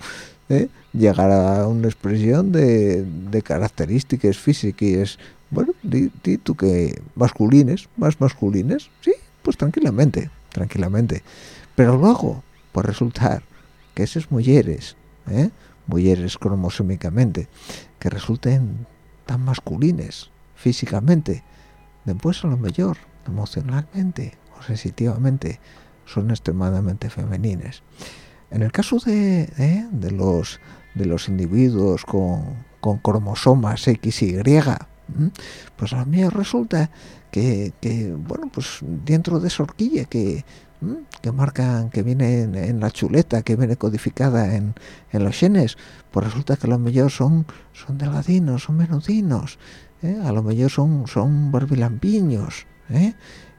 ¿eh? llegar a una expresión de, características físicas bueno di, tú que masculines más masculines sí pues tranquilamente tranquilamente pero luego por resultar que esas mujeres ¿eh? mujeres cromosómicamente que resulten tan masculines físicamente después a lo mejor emocionalmente o sensitivamente son extremadamente femeninas en el caso de, ¿eh? de los de los individuos con, con cromosomas X y Y pues a mí resulta que, que, bueno pues dentro de esa horquilla que que marcan que viene en, la chuleta que viene codificada en, en, los genes pues resulta que a lo mejor son son delgadinos son menudinos ¿eh? a lo mejor son son barbilampiños ¿eh?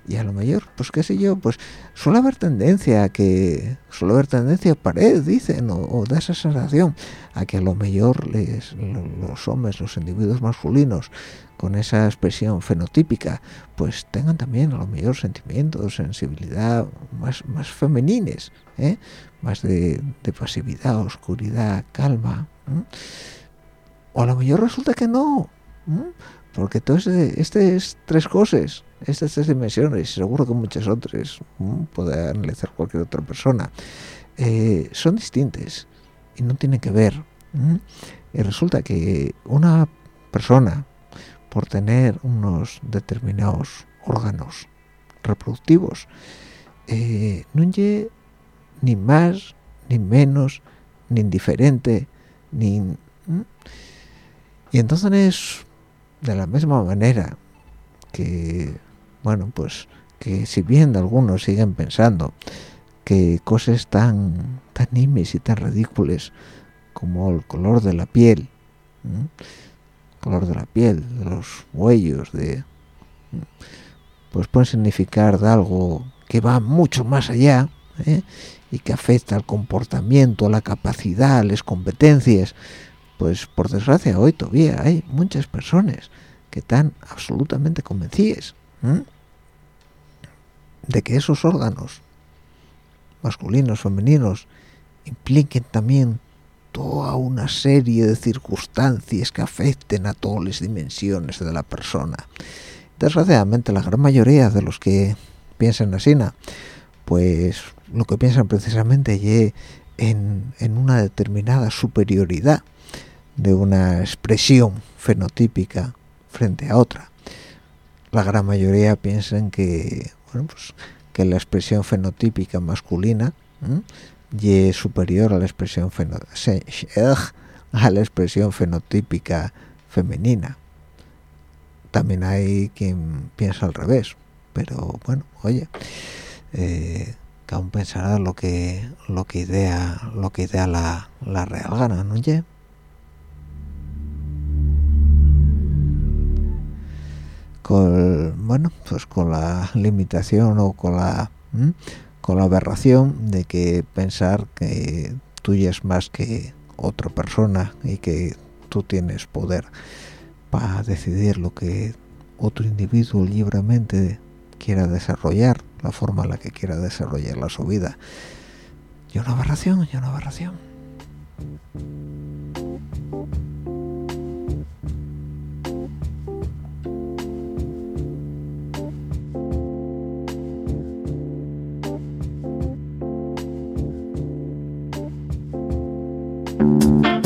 Y a lo mejor pues qué sé yo pues suele haber tendencia a que suele haber tendencia a pared dicen o, da esa sensación a que a lo mejor les, los hombres los individuos masculinos con esa expresión fenotípica pues tengan también a lo mejor sentimientos sensibilidad más más femenines ¿eh? más de, pasividad oscuridad calma o a lo mejor resulta que no porque todas estas tres cosas estas tres dimensiones seguro que muchas otras puede analizar cualquier otra persona. Eh, son distintas y no tienen que ver y resulta que una persona por tener unos determinados órganos reproductivos eh, no es ni más ni menos ni indiferente ni y entonces de la misma manera que bueno pues que si bien algunos siguen pensando que cosas tan tan nimes y tan ridículas como el color de la piel color de la piel los huellos de pues pueden significar de algo que va mucho más allá ¿eh? y que afecta al comportamiento, a la capacidad, a las competencias pues por desgracia hoy todavía hay muchas personas que están absolutamente convencidas de que esos órganos masculinos, femeninos, impliquen también toda una serie de circunstancias que afecten a todas las dimensiones de la persona. Desgraciadamente la gran mayoría de los que piensan así, pues lo que piensan precisamente es en, en una determinada superioridad de una expresión fenotípica frente a otra. La gran mayoría piensan que, bueno, pues, que la expresión fenotípica masculina es superior a la expresión a la expresión fenotípica femenina. También hay quien piensa al revés, pero bueno, oye, eh, cada pensará lo que lo que idea lo que idea la, la real gana, ¿no? Oye? Con bueno pues con la limitación o con la con la aberración de que pensar que tú es más que otra persona y que tú tienes poder para decidir lo que otro individuo libremente quiera desarrollar la forma en la que quiera desarrollar la su vida. Y una aberración y una aberración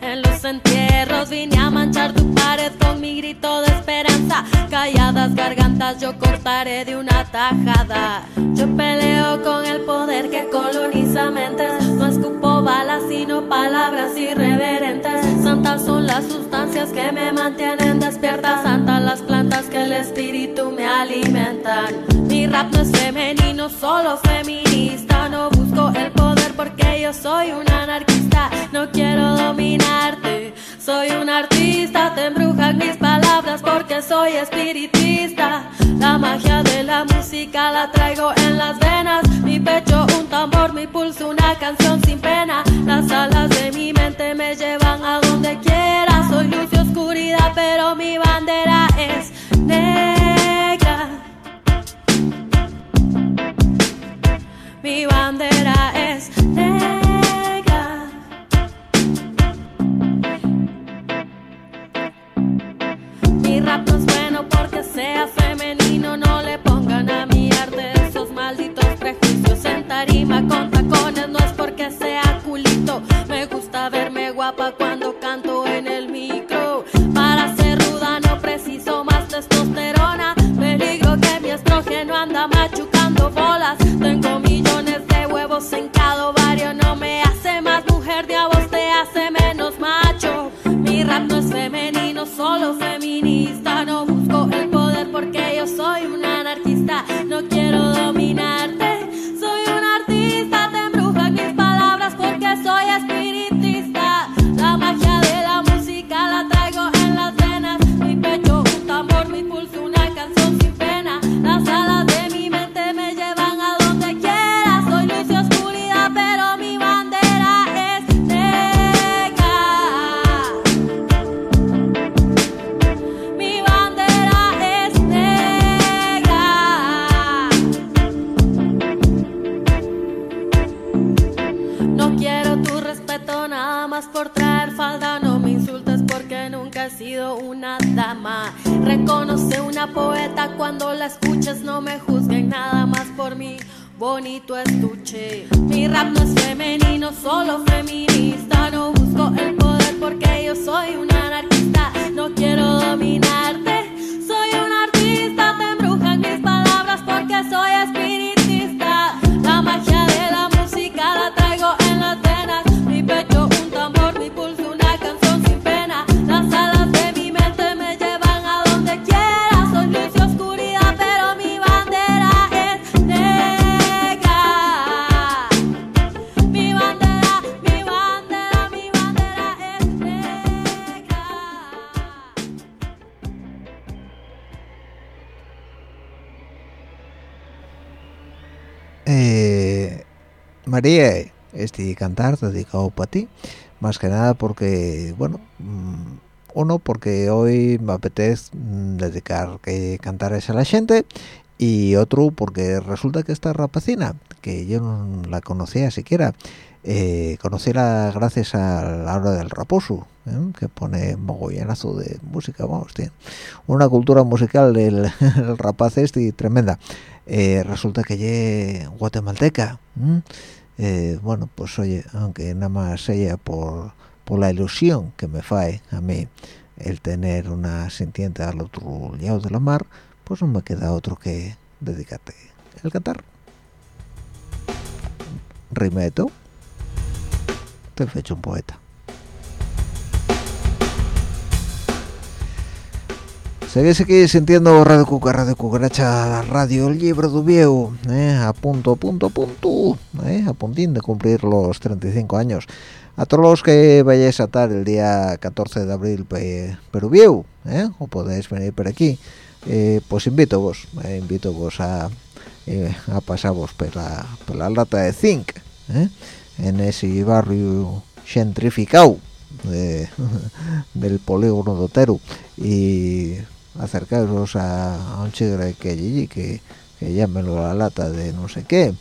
en los entierros. Vine a manchar tu pared con mi grito de esperanza. Calladas gargantas yo cortaré de una tajada. Yo peleo con el poder que coloniza mentes. No escupo balas sino palabras irreverentes. Santas son las sustancias que me mantienen despierta. Santas las plantas que el espíritu me alimentan. Mi rap no es femenino, solo feminista. No busco el poder porque yo soy un anarquista. No quiero dominarte, soy un artista. Te embrujan mis palabras porque soy espiritista. La magia de la música la traigo en las venas. Mi pecho un tambor, mi pulso una canción sin pena. Las alas de mi mente me llevan a donde quiera. Soy luz y oscuridad, pero mi bandera es negra. Mi bandera sea femenino. No le pongan a mi arte esos malditos prejuicios en tarima con tacones. No es porque sea culito. Me gusta verme guapa cuando dedicado para ti, más que nada porque, bueno, mm, uno, porque hoy me apetece mm, dedicar que cantares a la gente, y otro, porque resulta que esta rapacina, que yo no la conocía siquiera, eh, conociera gracias a la hora del raposo, ¿eh? que pone mogollonazo de música, vamos, tiene una cultura musical del el rapaz este tremenda. Eh, resulta que lle guatemalteca. ¿m? Eh, bueno, pues oye, aunque nada más ella por, por la ilusión que me fae a mí el tener una sintiente al otro lado de la mar, pues no me queda otro que dedicarte el cantar. Rimeto, te he hecho un poeta. Seguís aquí sintiendo Radio Cuca, Radio Cucaracha, Radio El Libro du Vieu, eh, a punto, punto, punto, eh, a puntín de cumplir los 35 años. A todos los que vayáis a estar el día 14 de abril pe, eh, o podéis venir por aquí, pues invito vos, invito vos a, a pasaros por la, por la lata de zinc, en ese barrio gentrificado de- del polígono de Otero y acercaros a, un chigre que allí que, que llámelo la lata de no sé qué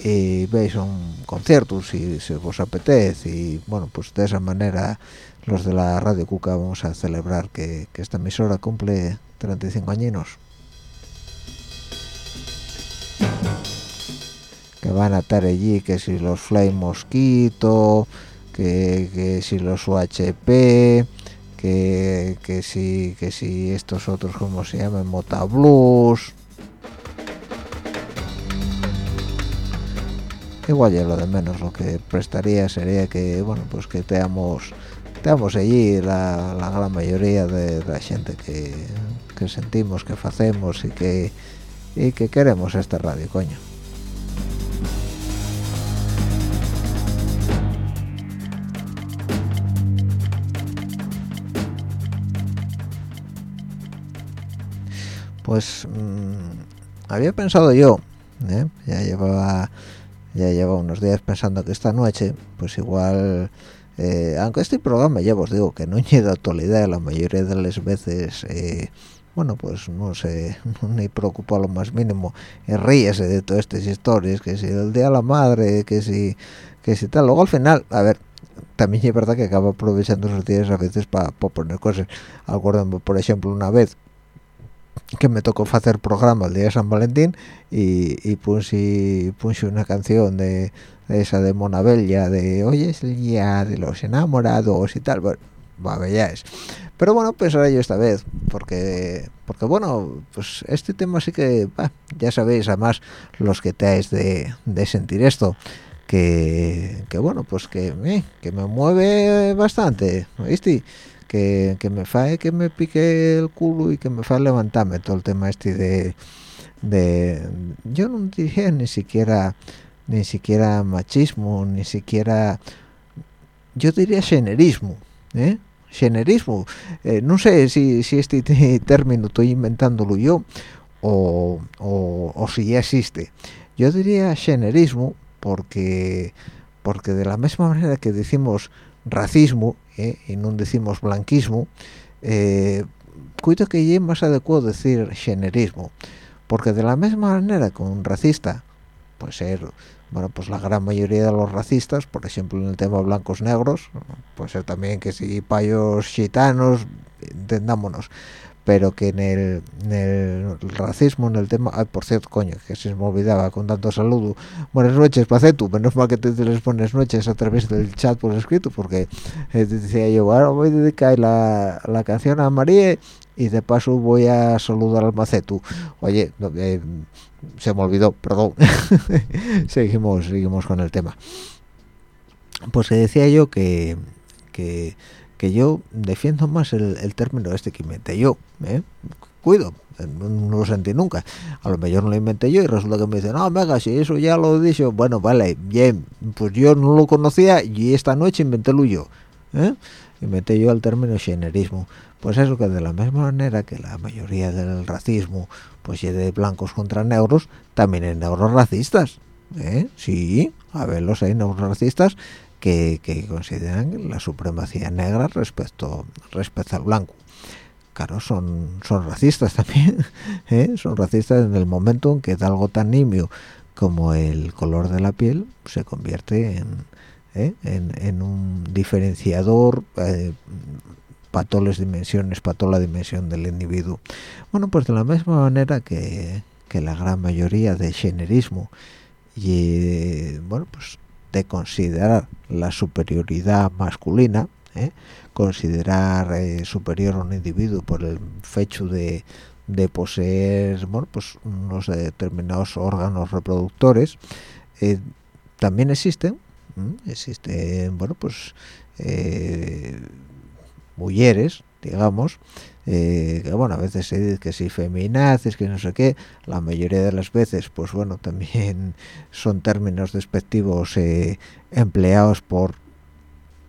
y veis un concierto si, si os apetece y bueno pues de esa manera los de la Radio Cuca vamos a celebrar que, esta emisora cumple 35 añinos. Que van a estar allí que si los Flame Mosquito que, que si los UHP que, que si que si estos otros como se llaman Motablues. Igual ya lo de menos lo que prestaría sería que bueno pues que teamos teamos allí la, la gran mayoría de la gente que, que sentimos que hacemos y que y que queremos esta radio coño pues mmm, había pensado yo ¿eh? ya llevaba ya lleva unos días pensando que esta noche pues igual eh, aunque este programa ya os digo que no llega actualidad la mayoría de las veces eh, bueno pues no sé no me preocupa lo más mínimo eh, ríese de todas estas historias que si el día de la madre que si que si tal luego al final a ver también es verdad que acabo aprovechando esos días a veces para poner cosas acuérdame por ejemplo una vez que me tocó hacer programa el día de San Valentín y, y puse, puse una canción de, de esa de Monabella de hoy es el día de los enamorados y tal bueno ya es pero bueno pensaré yo esta vez porque porque bueno pues este tema sí que bah, ya sabéis además los que teáis de, de sentir esto que, que bueno pues que, eh, que me mueve bastante ¿viste? Que, que me fae que me pique el culo y que me fae levantarme todo el tema este de, de yo no diría ni siquiera ni siquiera machismo ni siquiera yo diría generismo ¿eh? generismo eh, no sé si, si este término estoy inventándolo yo o, o, o si ya existe yo diría generismo porque porque de la misma manera que decimos racismo eh, y no decimos blanquismo eh, cuido que es más adecuado decir generismo porque de la misma manera que un racista puede ser bueno pues la gran mayoría de los racistas por ejemplo en el tema blancos negros puede ser también que si payos gitanos entendámonos pero que en el, racismo, en el tema... Ay, por cierto, coño, que se me olvidaba con tanto saludo. Buenas noches, Pacetu. Menos mal que te, te les buenas noches a través del chat por escrito, porque eh, decía yo, ahora voy a dedicar la, la canción a María y de paso voy a saludar al Macetu. Oye, eh, se me olvidó, perdón. seguimos, seguimos con el tema. Pues que decía yo que... que que yo defiendo más el, el término este que inventé yo, ¿eh? cuido, no, no, lo sentí nunca, a lo mejor no lo inventé yo y resulta que me dicen, no, venga, si eso ya lo he dicho, bueno, vale, bien, pues yo no lo conocía y esta noche inventélo yo, ¿eh? inventé yo el término generismo, pues eso que de la misma manera que la mayoría del racismo pues es de blancos contra negros, también hay negros racistas, ¿eh? sí, a ver, los hay negros racistas que, que, consideran la supremacía negra respecto respecto al blanco claro son son racistas también ¿eh? son racistas en el momento en que algo tan nimio como el color de la piel se convierte en ¿eh? en, en, un diferenciador eh, para todas las dimensiones para toda la dimensión del individuo bueno pues de la misma manera que, que la gran mayoría de generismo y bueno pues de considerar la superioridad masculina, ¿eh? considerar eh, superior a un individuo por el hecho de, de, poseer bueno, pues unos determinados órganos reproductores, eh, también existen, existen bueno pues mujeres, digamos, eh, que bueno a veces se dice que si feminazis que no sé qué la mayoría de las veces pues bueno también son términos despectivos eh, empleados por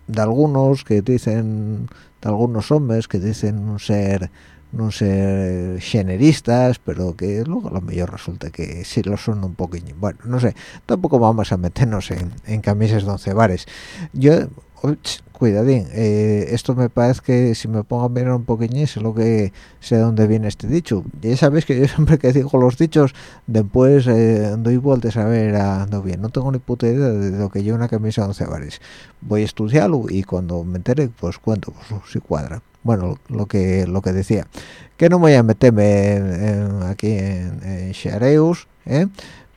de algunos que dicen de algunos hombres que dicen no ser no ser generistas pero que luego a lo mejor resulta que sí lo son un poquillo. Bueno no sé tampoco vamos a meternos en, camisas de yo cuidadín, eh, esto me parece que si me pongo a mirar un poquillo sé lo que sé de dónde viene este dicho. Ya sabéis que yo siempre que digo los dichos, después eh, doy vueltas a ver ando bien. No tengo ni puta idea de lo que lleva una camisa de once bares. Voy a estudiarlo y cuando me entere, pues cuento, pues, si cuadra. Bueno, lo que lo que decía, que no voy a meterme en, en, aquí en, en ¿eh?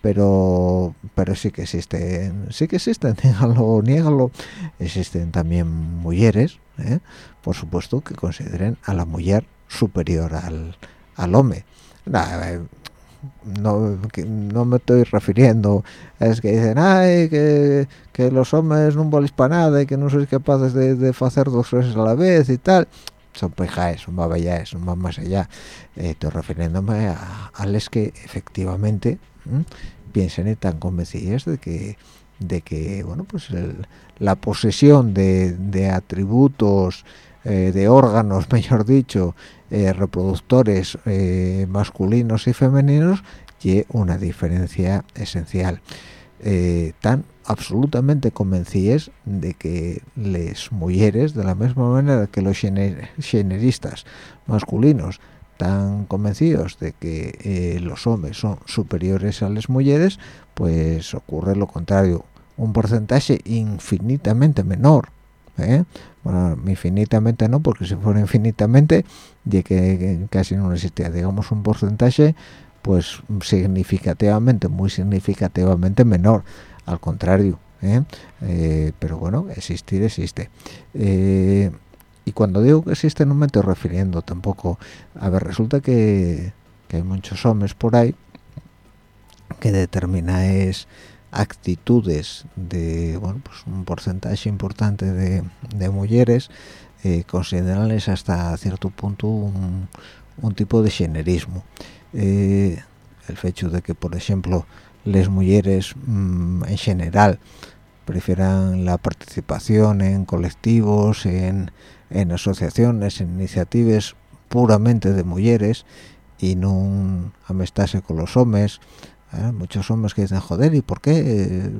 Pero pero sí que existen sí que existen niégalo niégalo. Existen también mujeres ¿eh? por supuesto que consideren a la mujer superior al, al hombre. Eh, no, no me estoy refiriendo es que dicen ay que, que los hombres no volis para nada y que no sois capaces de, de hacer dos cosas a la vez y tal. Son pejaes, son babayaes, son más, más allá. Eh, estoy refiriéndome a, a los que efectivamente piensen y tan convencidos de que de que bueno pues la posesión de, atributos eh, de órganos mejor dicho eh, reproductores eh, masculinos y femeninos y una diferencia esencial. Tan absolutamente convencidos de que las mujeres de la misma manera que los generistas masculinos tan convencidos de que eh, los hombres son superiores a las mujeres, pues ocurre lo contrario, un porcentaje infinitamente menor. ¿eh? Bueno, infinitamente no, porque si fuera infinitamente, de que, casi no existía, digamos, un porcentaje pues significativamente, muy significativamente menor, al contrario. ¿eh? pero bueno, existir existe y cuando digo que existe no me estoy refiriendo tampoco. A ver resulta que, hay muchos hombres por ahí que determinadas actitudes de bueno pues un porcentaje importante de, mujeres eh, considerarles hasta cierto punto un, tipo de generismo. Eh, el hecho de que por ejemplo las mujeres mm, en general prefieran la participación en colectivos en en asociaciones, en iniciativas puramente de mujeres y no amestarse con los hombres. ¿eh? Muchos hombres que dicen, joder, ¿y por qué?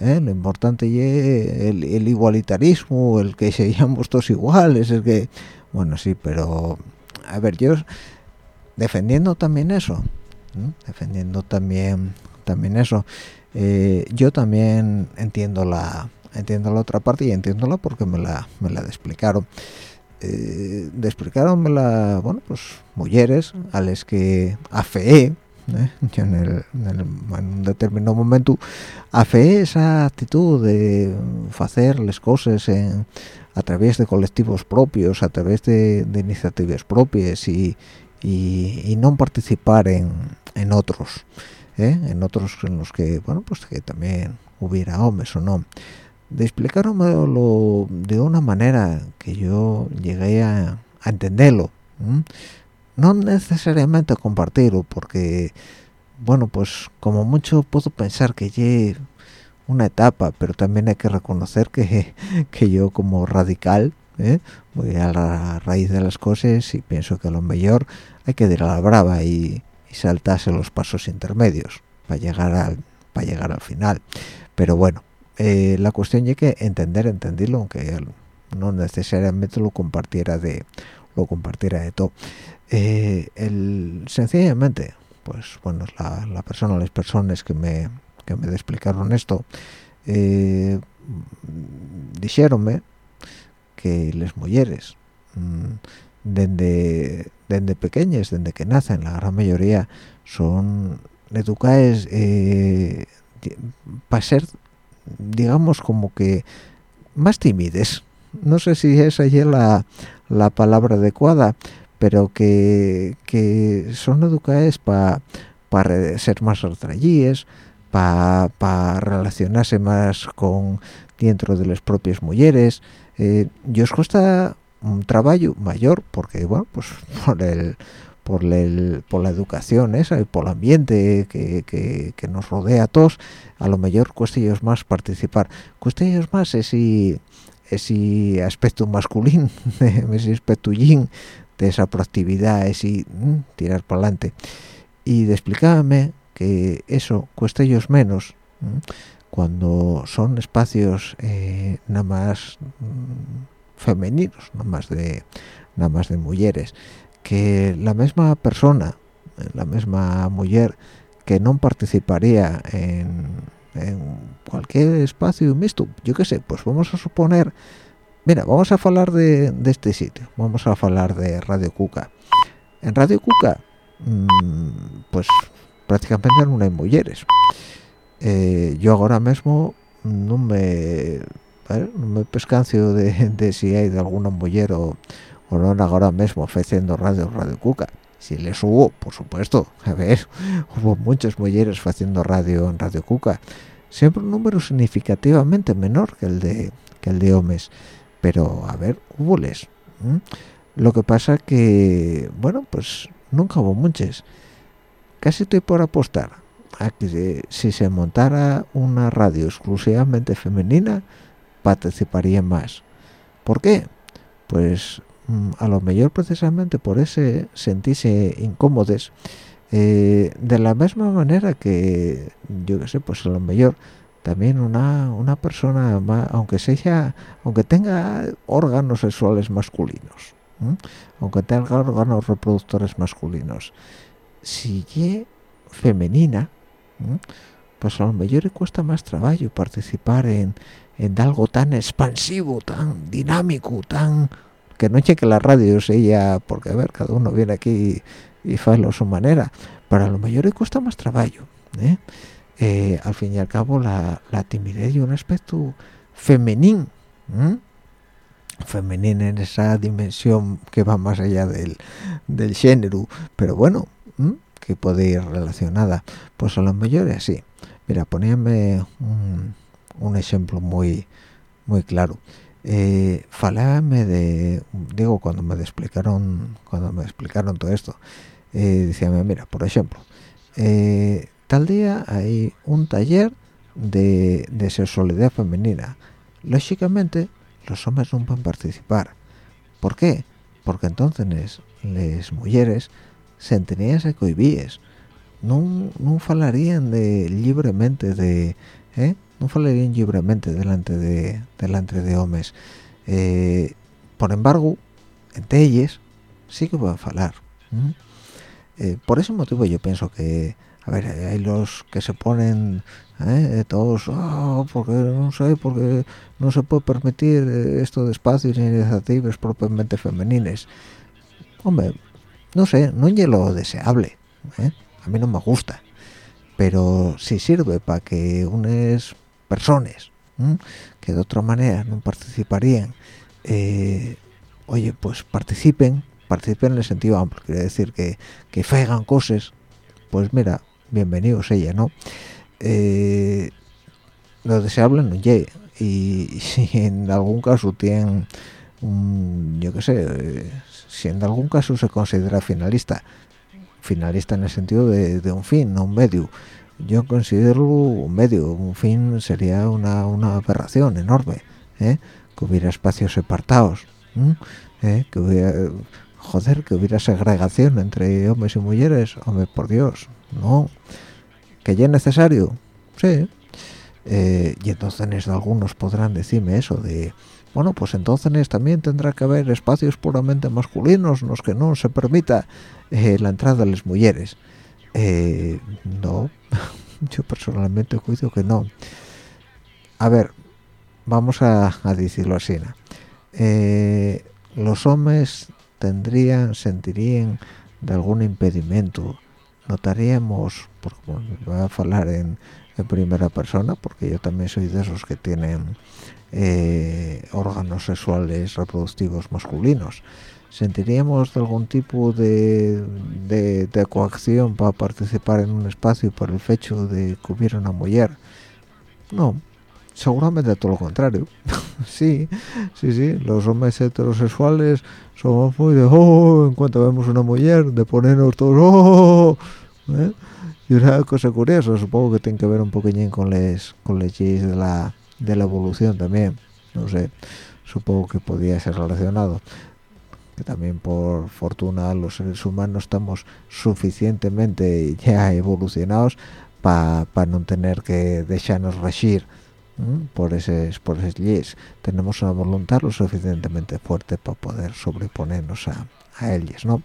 ¿Eh? Lo importante es el, igualitarismo, el que seamos todos iguales, el que... Bueno, sí, pero... A ver, yo defendiendo también eso, defendiendo también también eso, eh, yo también entiendo la entiendo la otra parte y entiéndola porque me la, me la explicaron. Eh, explicaron la, bueno, pues mujeres a las que afeé, ¿eh? yo en, el, en, un determinado momento afeé esa actitud de hacer las cosas a través de colectivos propios, a través de, iniciativas propias y, y, no participar en, en otros, ¿eh? en otros en los que, bueno, pues que también hubiera hombres o no de explicarlo de una manera que yo llegué a, entenderlo no necesariamente compartirlo porque bueno pues como mucho puedo pensar que llegué una etapa pero también hay que reconocer que, que yo como radical ¿eh? voy a la raíz de las cosas y pienso que lo mejor hay que ir a la brava y, y saltarse los pasos intermedios para llegar al para llegar al final pero bueno eh, la cuestión es que entender, entenderlo, aunque no necesariamente lo compartiera de lo compartiera de todo. Eh, el, sencillamente, pues bueno, la, la persona, las personas que me, que me explicaron esto, eh, que las mujeres, desde, mm, desde pequeñas, desde que nacen, la gran mayoría son educadas eh, para ser digamos como que más tímides. No sé si es la, la palabra adecuada pero que, que son educadas para para ser más retraídas para relacionarse más con dentro de las propias mujeres eh, yo os cuesta un trabajo mayor porque bueno pues por el por, por la educación esa y por el ambiente que, que, nos rodea a todos, a lo mejor cuesta ellos más participar. Cuesta ellos más ese, ese aspecto masculino, ese aspecto yin, de esa proactividad, ese mm, tirar para adelante. Y de explicarme que eso cuesta ellos menos mm, cuando son espacios eh, nada más mm, femeninos, nada más de nada más de mujeres que la misma persona, la misma mujer que no participaría en, cualquier espacio mixto, yo qué sé, pues vamos a suponer, mira, vamos a hablar de, este sitio, vamos a hablar de Radio Cuca. En Radio Cuca, mm, pues prácticamente no hay mujeres eh, yo ahora mismo no me no me pescancio de, si hay de alguna mujer o, ahora mismo haciendo radio radio cuca. Si les hubo por supuesto a ver hubo muchas mujeres haciendo radio en radio cuca. Siempre un número significativamente menor que el de que el de hombres pero a ver hubo les lo que pasa que bueno pues nunca hubo muchas casi estoy por apostar a que si se montara una radio exclusivamente femenina participaría más. ¿por qué? pues a lo mejor precisamente por ese sentirse incómodos eh, de la misma manera que yo qué sé pues a lo mejor también una, una persona aunque sea aunque tenga órganos sexuales masculinos aunque tenga órganos reproductores masculinos si femenina pues a lo mejor le cuesta más trabajo participar en, en algo tan expansivo tan dinámico tan que no eche que la radio sea porque a ver cada uno viene aquí y, y a su manera. Pero a lo le cuesta más trabajo ¿eh? Eh, al fin y al cabo la, timidez y un aspecto femenino femenino en esa dimensión que va más allá del, del género pero bueno que puede ir relacionada. Pues a lo mejor es así. Mira poníame un, un ejemplo muy muy claro eh, de digo cuando me explicaron cuando me explicaron todo esto eh, decíame mira por ejemplo eh, tal día hay un taller de, de sexualidad femenina lógicamente los hombres no pueden participar ¿por qué? porque entonces las mujeres sentiríanse cohibidas no no falarían de libremente de ¿eh? No falarían libremente delante de delante de hombres eh, por embargo entre ellas sí que pueden falar eh, por ese motivo yo pienso que a ver hay los que se ponen ¿eh? todos oh, porque no sé porque no se puede permitir esto de espacios ni iniciativas propiamente femeninas hombre no sé, no es lo deseable, a mí no me gusta, pero si sirve para que unas personas que de otra manera no participarían, eh, oye, pues participen, participen en el sentido amplio, quiere decir que, que hagan cosas, pues mira, bienvenidos ella, ¿no? Eh, lo deseable no llegue, y si en algún caso tienen, yo qué sé, si en algún caso se considera finalista, finalista en el sentido de, un fin, no un medio, yo considero un medio, un fin sería una, una aberración enorme, ¿eh? que hubiera espacios apartados, ¿Eh? que hubiera, joder, que hubiera segregación entre hombres y mujeres, hombre, por Dios, no, que ya es necesario, sí, eh, y entonces algunos podrán decirme eso de bueno pues entonces también tendrá que haber espacios puramente masculinos en los que no se permita eh, la entrada de las mujeres eh, no. Yo personalmente cuido que no. A ver vamos a, decirlo así eh, los hombres tendrían sentirían de algún impedimento. Notaríamos porque voy a hablar en primera persona porque yo también soy de esos que tienen eh, órganos sexuales reproductivos masculinos. ¿Sentiríamos algún tipo de, de, coacción para participar en un espacio por el hecho de que hubiera una mujer? No, seguramente todo lo contrario. sí, sí, sí, los hombres heterosexuales somos muy de, oh, en cuanto vemos una mujer, de ponernos todos, oh, ¿eh? y una cosa curiosa, supongo que tiene que ver un poquillín con les, con de la de la evolución también no sé supongo que podría ser relacionado que también por fortuna los seres humanos estamos suficientemente ya evolucionados para no tener que dejarnos regir por ese por ese leyes tenemos una voluntad lo suficientemente fuerte para poder sobreponernos a, a ellas no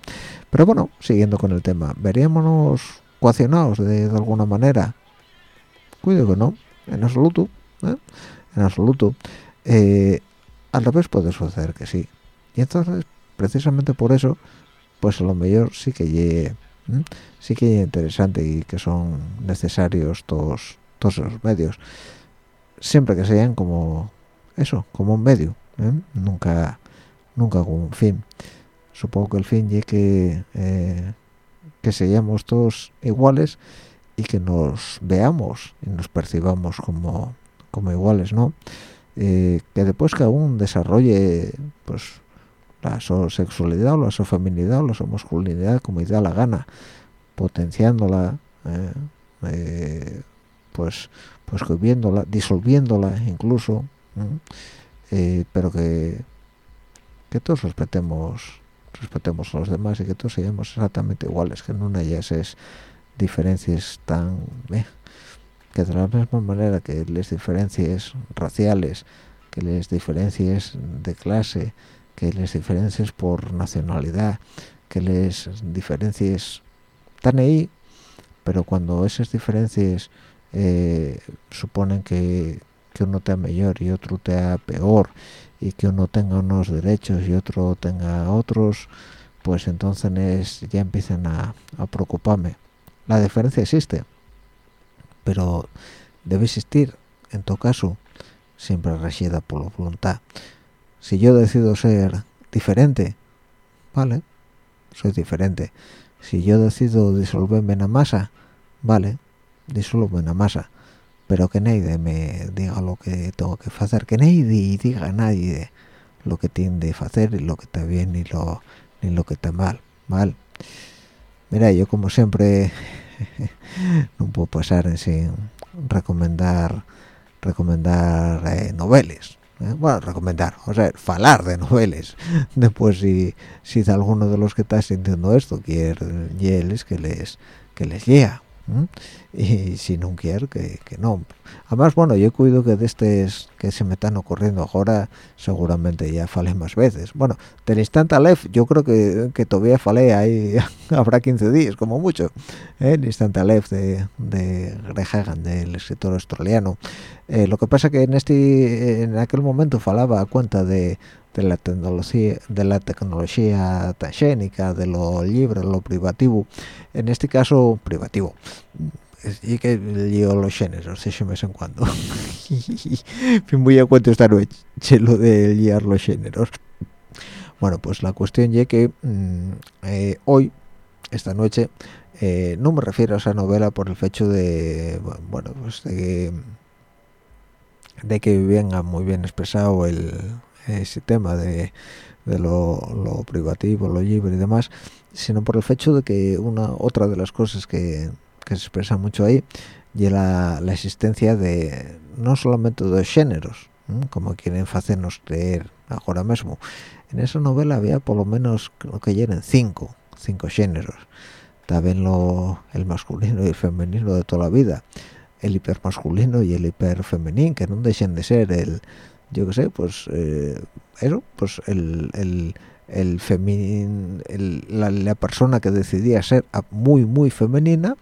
pero bueno siguiendo con el tema veríamos coaccionados de, alguna manera. Cuido que no en absoluto ¿eh? en absoluto. Eh, a la vez puede suceder que sí. Y entonces precisamente por eso pues a lo mejor sí que sí que es interesante y que son necesarios todos todos los medios. Siempre que sean como eso como un medio nunca nunca como un fin. Supongo que el fin es que eh, que seamos todos iguales y que nos veamos y nos percibamos como como iguales no eh, que después que aún desarrolle pues la sexualidad o la feminidad o la masculinidad como idea la gana potenciándola eh, eh, pues pues viéndola disolviéndola incluso pero que que todos respetemos respetemos a los demás y que todos seamos exactamente iguales que no haya esas diferencias tan que de la misma manera que las diferencias raciales que las diferencias de clase que las diferencias por nacionalidad que las diferencias están ahí pero cuando esas diferencias eh, suponen que, que uno te mejor y otro te peor y que uno tenga unos derechos y otro tenga otros pues entonces ya empiezan a, preocuparme. La diferencia existe pero debe existir en todo caso siempre resida por la voluntad si yo decido ser diferente vale soy diferente. Si yo decido disolverme en la masa vale disuelvo en la masa. Pero que nadie me diga lo que tengo que hacer que nadie diga a nadie lo que tiene de hacer y lo que está bien y lo ni lo que está mal mal mira yo como siempre no puedo pasar sin recomendar recomendar eh, noveles ¿eh? bueno recomendar o sea falar de noveles después si si alguno de los que está sintiendo esto quiere que les que les lea y si no quiere que, que, no. Además bueno yo cuido que de estos que se me están ocurriendo ahora seguramente ya falé más veces. Bueno del instante Aleph yo creo que, que todavía falé ahí habrá 15 días como mucho ¿eh? el instante Aleph de, de Greg Hagan del escritor australiano. Eh, lo que pasa que en este en aquel momento falaba a cuenta de de la tecnología de la tecnología transgénica de lo libre lo privativo. En este caso privativo y que lío los géneros de vez en cuando. Muy a cuento esta noche lo de liar los géneros. Bueno pues la cuestión es que mm, eh, hoy esta noche eh, no me refiero a esa novela por el hecho de bueno pues de que, de que venga muy bien expresado el ese tema de, lo, privativo, lo libre y demás, sino por el hecho de que una otra de las cosas que, se expresa mucho ahí y la, la existencia de no solamente dos géneros, como quieren hacernos creer ahora mismo. En esa novela había por lo menos creo que eran cinco, cinco géneros. También lo, el masculino y el femenino de toda la vida, el hipermasculino y el hiperfemenino, que no dejen de ser el, yo qué sé, pues eh, eso, pues el, el, el, la, persona que decidía ser muy, muy femenina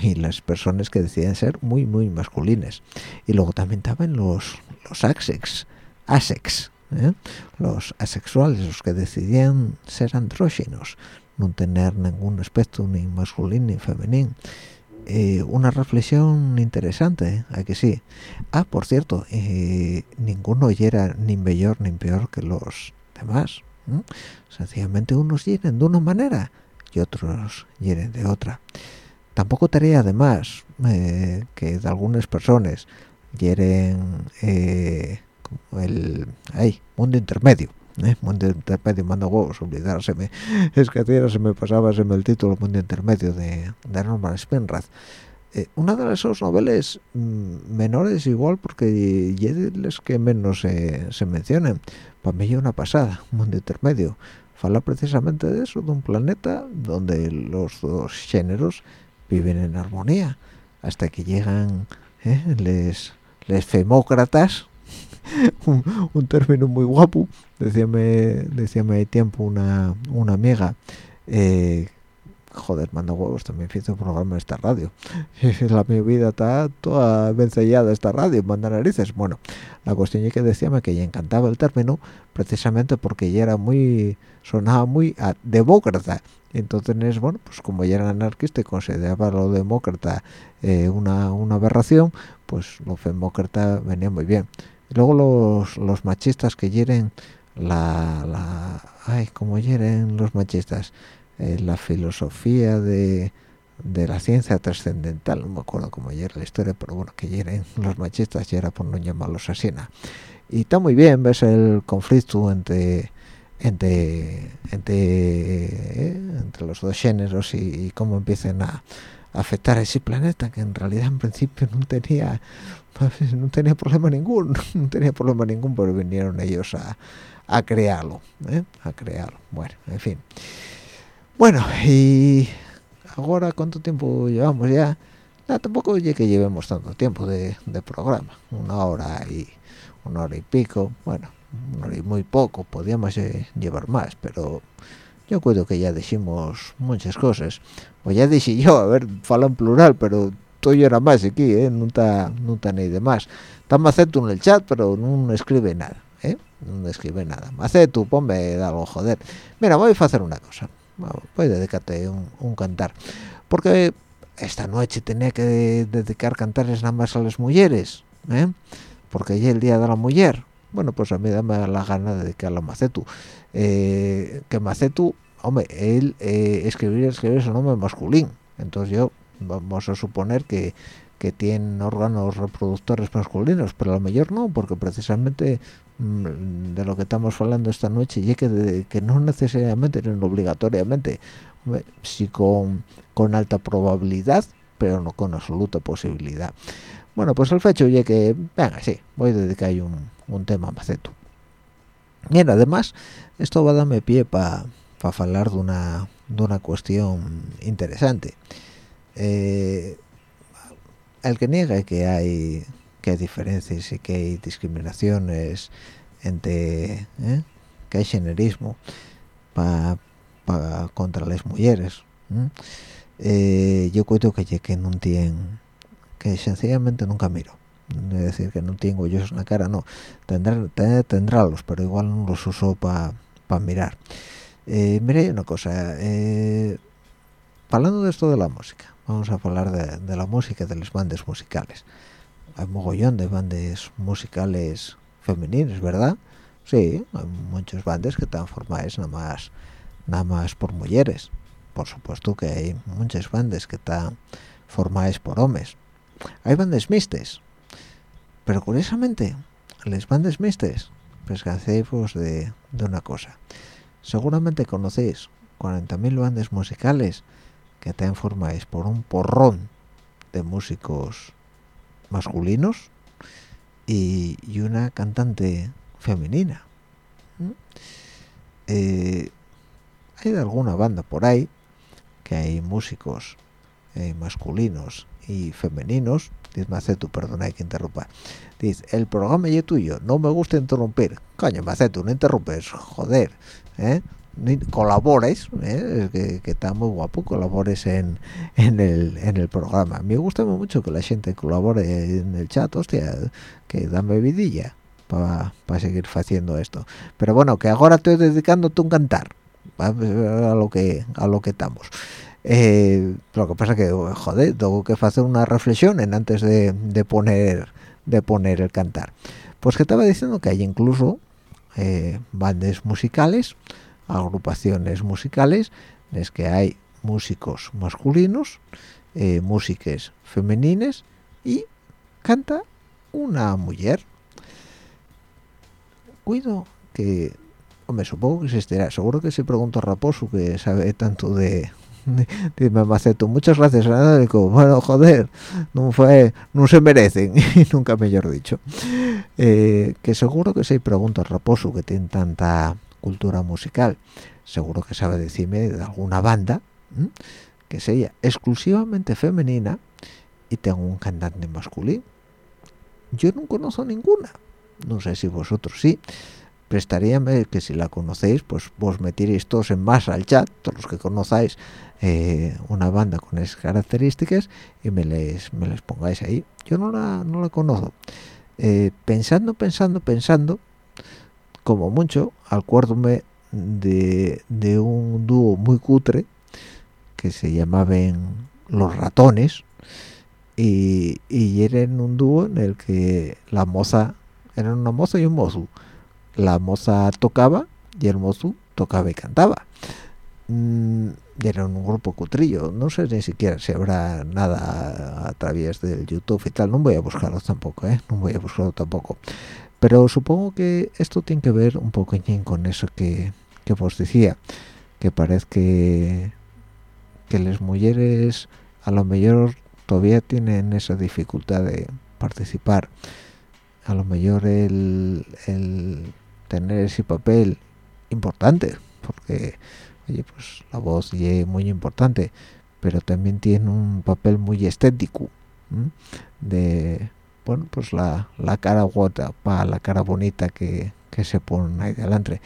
y las personas que decidían ser muy, muy masculinas. Y luego también estaban los, los asex, asex ¿eh? los asexuales, los que decidían ser andrógenos, no tener ningún aspecto ni masculino ni femenino. Eh, una reflexión interesante, ¿a que sí? Ah, por cierto, eh, ninguno era ni mejor ni peor que los demás. Sencillamente unos hieren de una manera y otros hieren de otra. Tampoco tarea además eh, que de algunas personas hieren el mundo intermedio ¿eh? mundo intermedio mando huevos olvidárseme. Es que ayer se me pasaba el título mundo intermedio de, de Norman Spinrad eh, una de esas novelas mm, menores igual porque es que menos se mencionan. Para mí es una pasada mundo intermedio. Fala precisamente de eso de un planeta donde los dos géneros viven en armonía hasta que llegan ¿eh? les les femócratas un, término muy guapo decíame decíame hay tiempo una, una amiga eh, joder, manda huevos, también hice un programa de esta radio. la mi vida está toda vencellada esta radio, manda narices. Bueno, la cuestión es que decíame que ya encantaba el término precisamente porque ya era muy, sonaba muy a demócrata. Entonces, bueno, pues como ya era anarquista y consideraba lo demócrata eh, una, una aberración, pues lo demócrata venía muy bien. Luego los, los machistas que hieren la, la ay, como hieren los machistas, eh, la filosofía de, de, la ciencia trascendental, no me acuerdo cómo era la historia, pero bueno, que hieren los machistas y era por no llamarlos así. Y está muy bien, ves el conflicto entre entre entre, eh, entre los dos géneros y, cómo empiezan a, afectar a ese planeta que en realidad en principio no tenía no tenía problema ningún no tenía problema ningún pero vinieron ellos a, a crearlo ¿eh? a crearlo bueno en fin bueno y ahora cuánto tiempo llevamos ya tampoco ya que llevemos tanto tiempo de, programa una hora y una hora y pico bueno muy poco, podíamos eh, llevar más, pero yo creo que ya decimos muchas cosas. O ya dije yo, a ver, falo en plural, pero todo era más aquí, ¿eh? No está, no ni de más. Está Macetu en el chat, pero no escribe nada, ¿eh? No escribe nada. Macetu, ponme algo, joder. Mira, voy a hacer una cosa. Voy a dedicarte un, un cantar. Porque esta noche tenía que dedicar cantares nada más a las mujeres, ¿eh? Porque ya el día de la mujer bueno pues a mí dame la gana de dedicarlo a Macetu eh, que Macetu hombre él eh, escribir escribir su nombre masculino entonces yo vamos a suponer que que tiene órganos reproductores masculinos pero a lo mejor no porque precisamente de lo que estamos hablando esta noche y que, que no necesariamente no obligatoriamente sí con, con alta probabilidad pero no con absoluta posibilidad. Bueno pues el fecho ya que venga sí voy a dedicar un, un tema maceto bien además esto va a darme pie para pa hablar de una de una cuestión interesante. Eh, el que niega que hay que hay diferencias y que hay discriminaciones entre ¿eh? que hay generismo pa, contra las mujeres eh, yo cuento que que no que sencillamente nunca miro. Es decir que no tengo yo en la cara no. Tendrá tendrá pero igual no los uso para mirar. Eh, mire una cosa hablando de esto de la música vamos a hablar de, la música de las bandas musicales hay mogollón de bandas musicales femeninas verdad sí hay muchas bandas que están formadas nada más nada más por mujeres. Por supuesto que hay muchas bandas que están formadas por hombres. Hay bandas mixtas pero curiosamente las bandas mixtas pues de, de una cosa. Seguramente conocéis 40.000 bandas musicales que están formadas por un porrón de músicos masculinos y, una cantante femenina eh, hay alguna banda por ahí que hay músicos eh, masculinos y femeninos. Dice Macetu, perdona que interrumpa. Dice, el programa es tuyo, no me gusta interrumpir. Coño Macetu, no interrumpes, joder ¿eh? Colabores ¿eh? que, está muy guapo colabores en, en, el, en el programa. Me gusta mucho que la gente colabore en el chat hostia que dame vidilla para seguir haciendo esto. Pero bueno que ahora estoy dedicándote un cantar a lo que a lo que estamos. Eh, lo que pasa que joder tengo que hacer una reflexión en antes de, poner de poner el cantar. Pues que estaba diciendo que hay incluso eh, bandas musicales agrupaciones musicales en las que hay músicos masculinos eh, músicas femenines y canta una mujer cuido que hombre supongo que existirá seguro que se pregunta Raposo que sabe tanto de dime Maceto muchas gracias bueno joder no fue no se merecen y nunca mejor dicho. Eh, que seguro que si hay preguntas Raposo que tiene tanta cultura musical. Seguro que sabe decirme de alguna banda que sea exclusivamente femenina y tengo un cantante masculino. Yo no conozco ninguna. No sé si vosotros sí. Prestaríame que si la conocéis pues vos metiréis todos en masa al chat todos los que conozcáis eh, una banda con esas características y me les, me les pongáis ahí. Yo no la, no la conozco. Eh, pensando pensando pensando como mucho acuérdome de, de un dúo muy cutre que se llamaban los ratones y, y eran un dúo en el que la moza eran una moza y un mozo. La moza tocaba y el mozo tocaba y cantaba. Mm, era un grupo cutrillo no sé ni siquiera si habrá nada a, través del youtube y tal no voy a buscarlo tampoco ¿eh? no voy a buscarlo tampoco pero supongo que esto tiene que ver un poco con eso que, que os decía que parece que que las mujeres a lo mejor todavía tienen esa dificultad de participar. A lo mejor el, tener ese papel importante porque oye pues la voz es muy importante pero también tiene un papel muy estético de bueno pues la, la cara guapa la cara bonita que, que se pone ahí delante.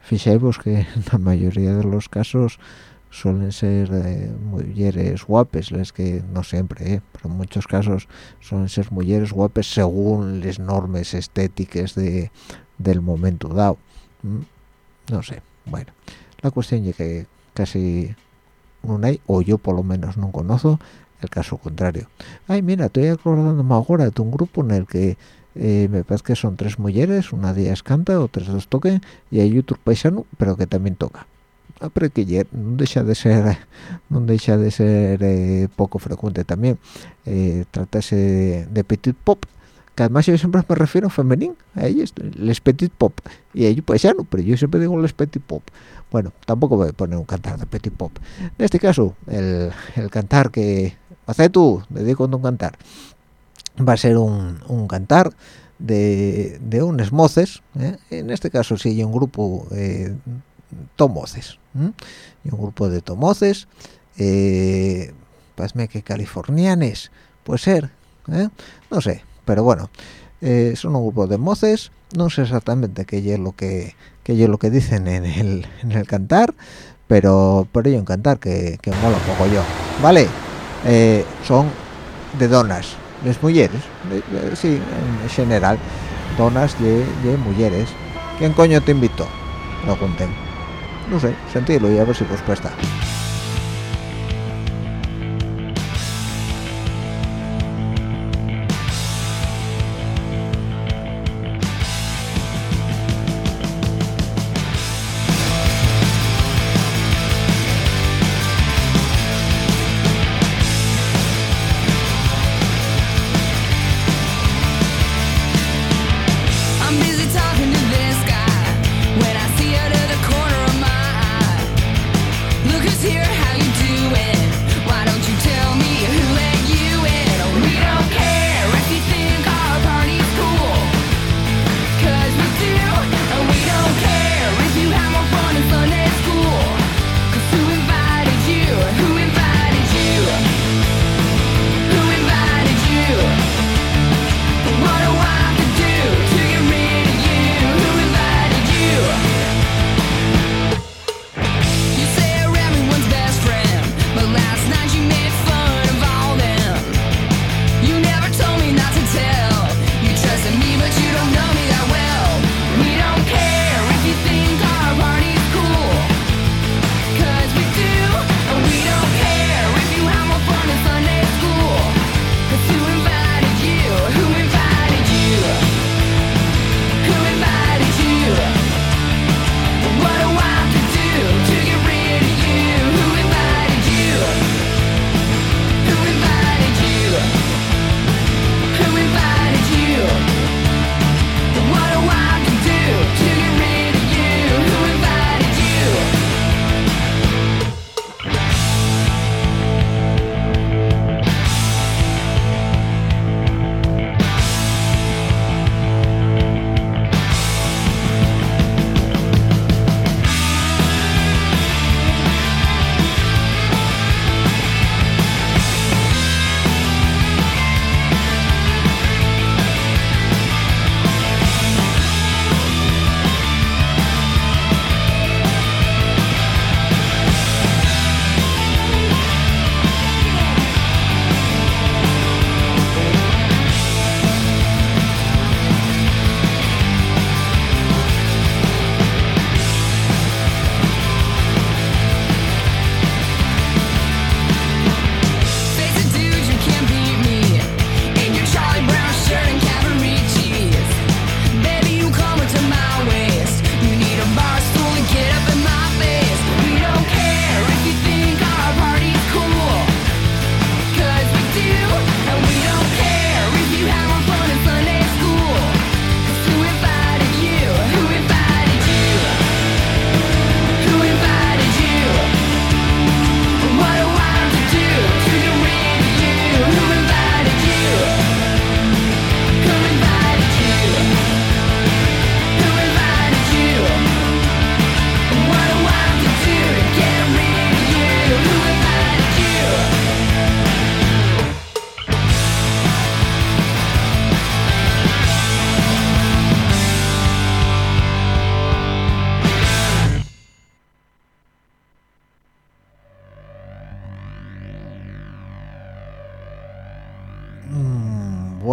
Fijéis que en la mayoría de los casos suelen ser eh, mujeres guapes las que no siempre eh, pero en muchos casos suelen ser mujeres guapes según las normas estéticas de del momento dado no sé bueno la cuestión es que casi no hay o yo por lo menos no conozco el caso contrario. Ay mira estoy acordándome ahora de un grupo en el que eh, me parece que son tres mujeres una de ellas canta otras dos toquen y hay otro paisano pero que también toca. Ah, pero que no deja de ser no deja de ser eh, poco frecuente también eh, tratarse de, petit pop que además yo siempre me refiero a femenino a ellos les petit pop y ellos pues ya no pero yo siempre digo les petit pop. Bueno tampoco voy a poner un cantar de petit pop. En este caso el, el cantar que hace tú dedico un cantar va a ser un, un cantar de, de unos moces ¿eh? en este caso sí hay un grupo eh, tomoces un grupo de tomoces eh, pasme que californianes puede ser ¿eh? no sé pero bueno eh, son un grupo de moces no sé exactamente qué es lo que qué es lo que dicen en el, en el cantar pero pero hay un cantar que, que mola un poco yo vale eh, son de donas las mujeres de, de, sí en general donas de, de mujeres ¿quién coño te invitó? Pregunten. no sé sentilo y a ver si vos cuesta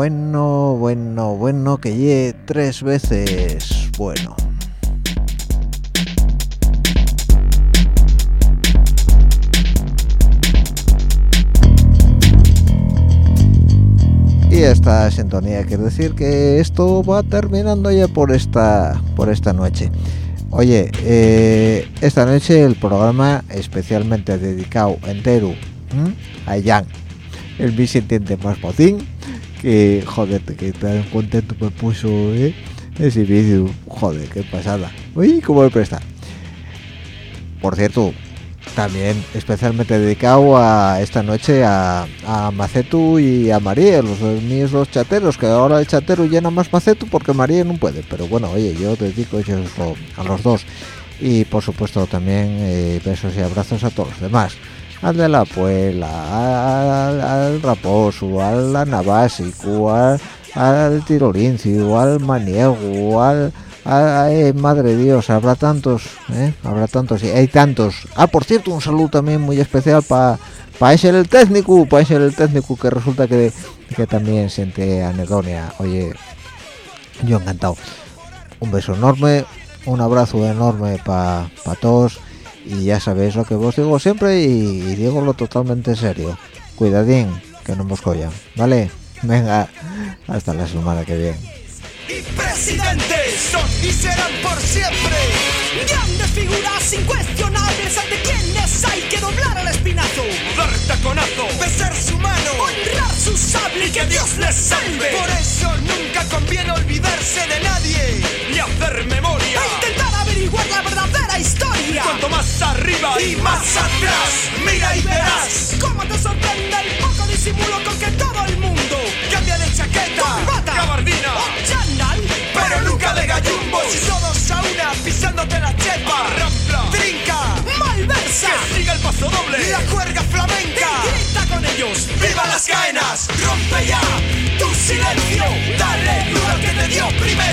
bueno, bueno, bueno, que llegue tres veces bueno. Y esta sintonía quiere decir que esto va terminando ya por esta por esta noche. Oye, eh, esta noche el programa especialmente dedicado entero a Jan, el visitante más botín, que joder, que tan contento me puso ¿eh? ese vídeo, joder, qué pasada. Uy, cómo me presta. Por cierto, también especialmente dedicado a esta noche a, a Macetu y a María, los míos dos chateros, que ahora el chatero llena más Macetu porque María no puede, pero bueno, oye, yo dedico eso a los dos. Y por supuesto también eh, besos y abrazos a todos los demás. Al de la Puela, al, Raposo, al Anabásico, al, al Tirolincio, al Maniego, al madre Dios, habrá tantos, ¿eh? habrá tantos, y hay tantos. Ah, por cierto, un saludo también muy especial para pa ese el técnico, para ese el técnico que resulta que, que también siente anedonia. Oye, yo encantado. Un beso enorme, un abrazo enorme para pa todos y ya sabéis lo que vos digo siempre y, y digo lo totalmente serio. Cuidadín, que no nos collan, ¿vale? Venga, hasta la semana que viene y presidentes son y serán por siempre. Grandes figuras incuestionables ante quienes hay que doblar el espinazo. Dar taconazo, besar su mano, honrar su sable y que Dios les salve. Por eso nunca conviene olvidarse de nadie y hacer memoria. E intentar averiguar la verdadera Cuanto más arriba y más atrás, mira y verás cómo te sorprende el poco disimulo con que todo el mundo cambia de chaqueta, gabardina o chandal, pero nunca de gallumbos y todos a una pisándote la chepa, rampla, trinca, malversa, que siga el paso doble, la cuerda flamenca, y grita con ellos, viva las caenas, rompe ya tu silencio, dale duro que te dio primero,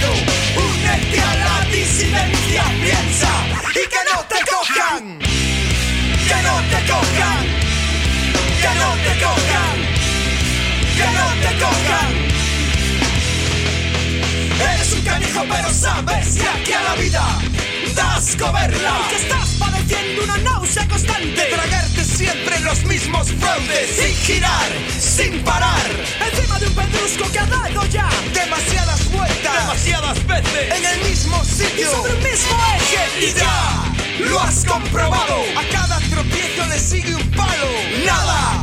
sabes que aquí a la vida das coberla. Y que estás padeciendo una náusea constante. Tragarte siempre los mismos fraudes. Sin girar, sin parar. Encima de un pedrusco que ha dado ya demasiadas vueltas. Demasiadas veces. En el mismo sitio. Y sobre el mismo eje. Y ya lo has comprobado. A cada tropiezo le sigue un palo. Nada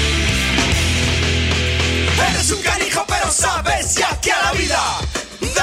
Eres un canijo pero sabes ya que a la vida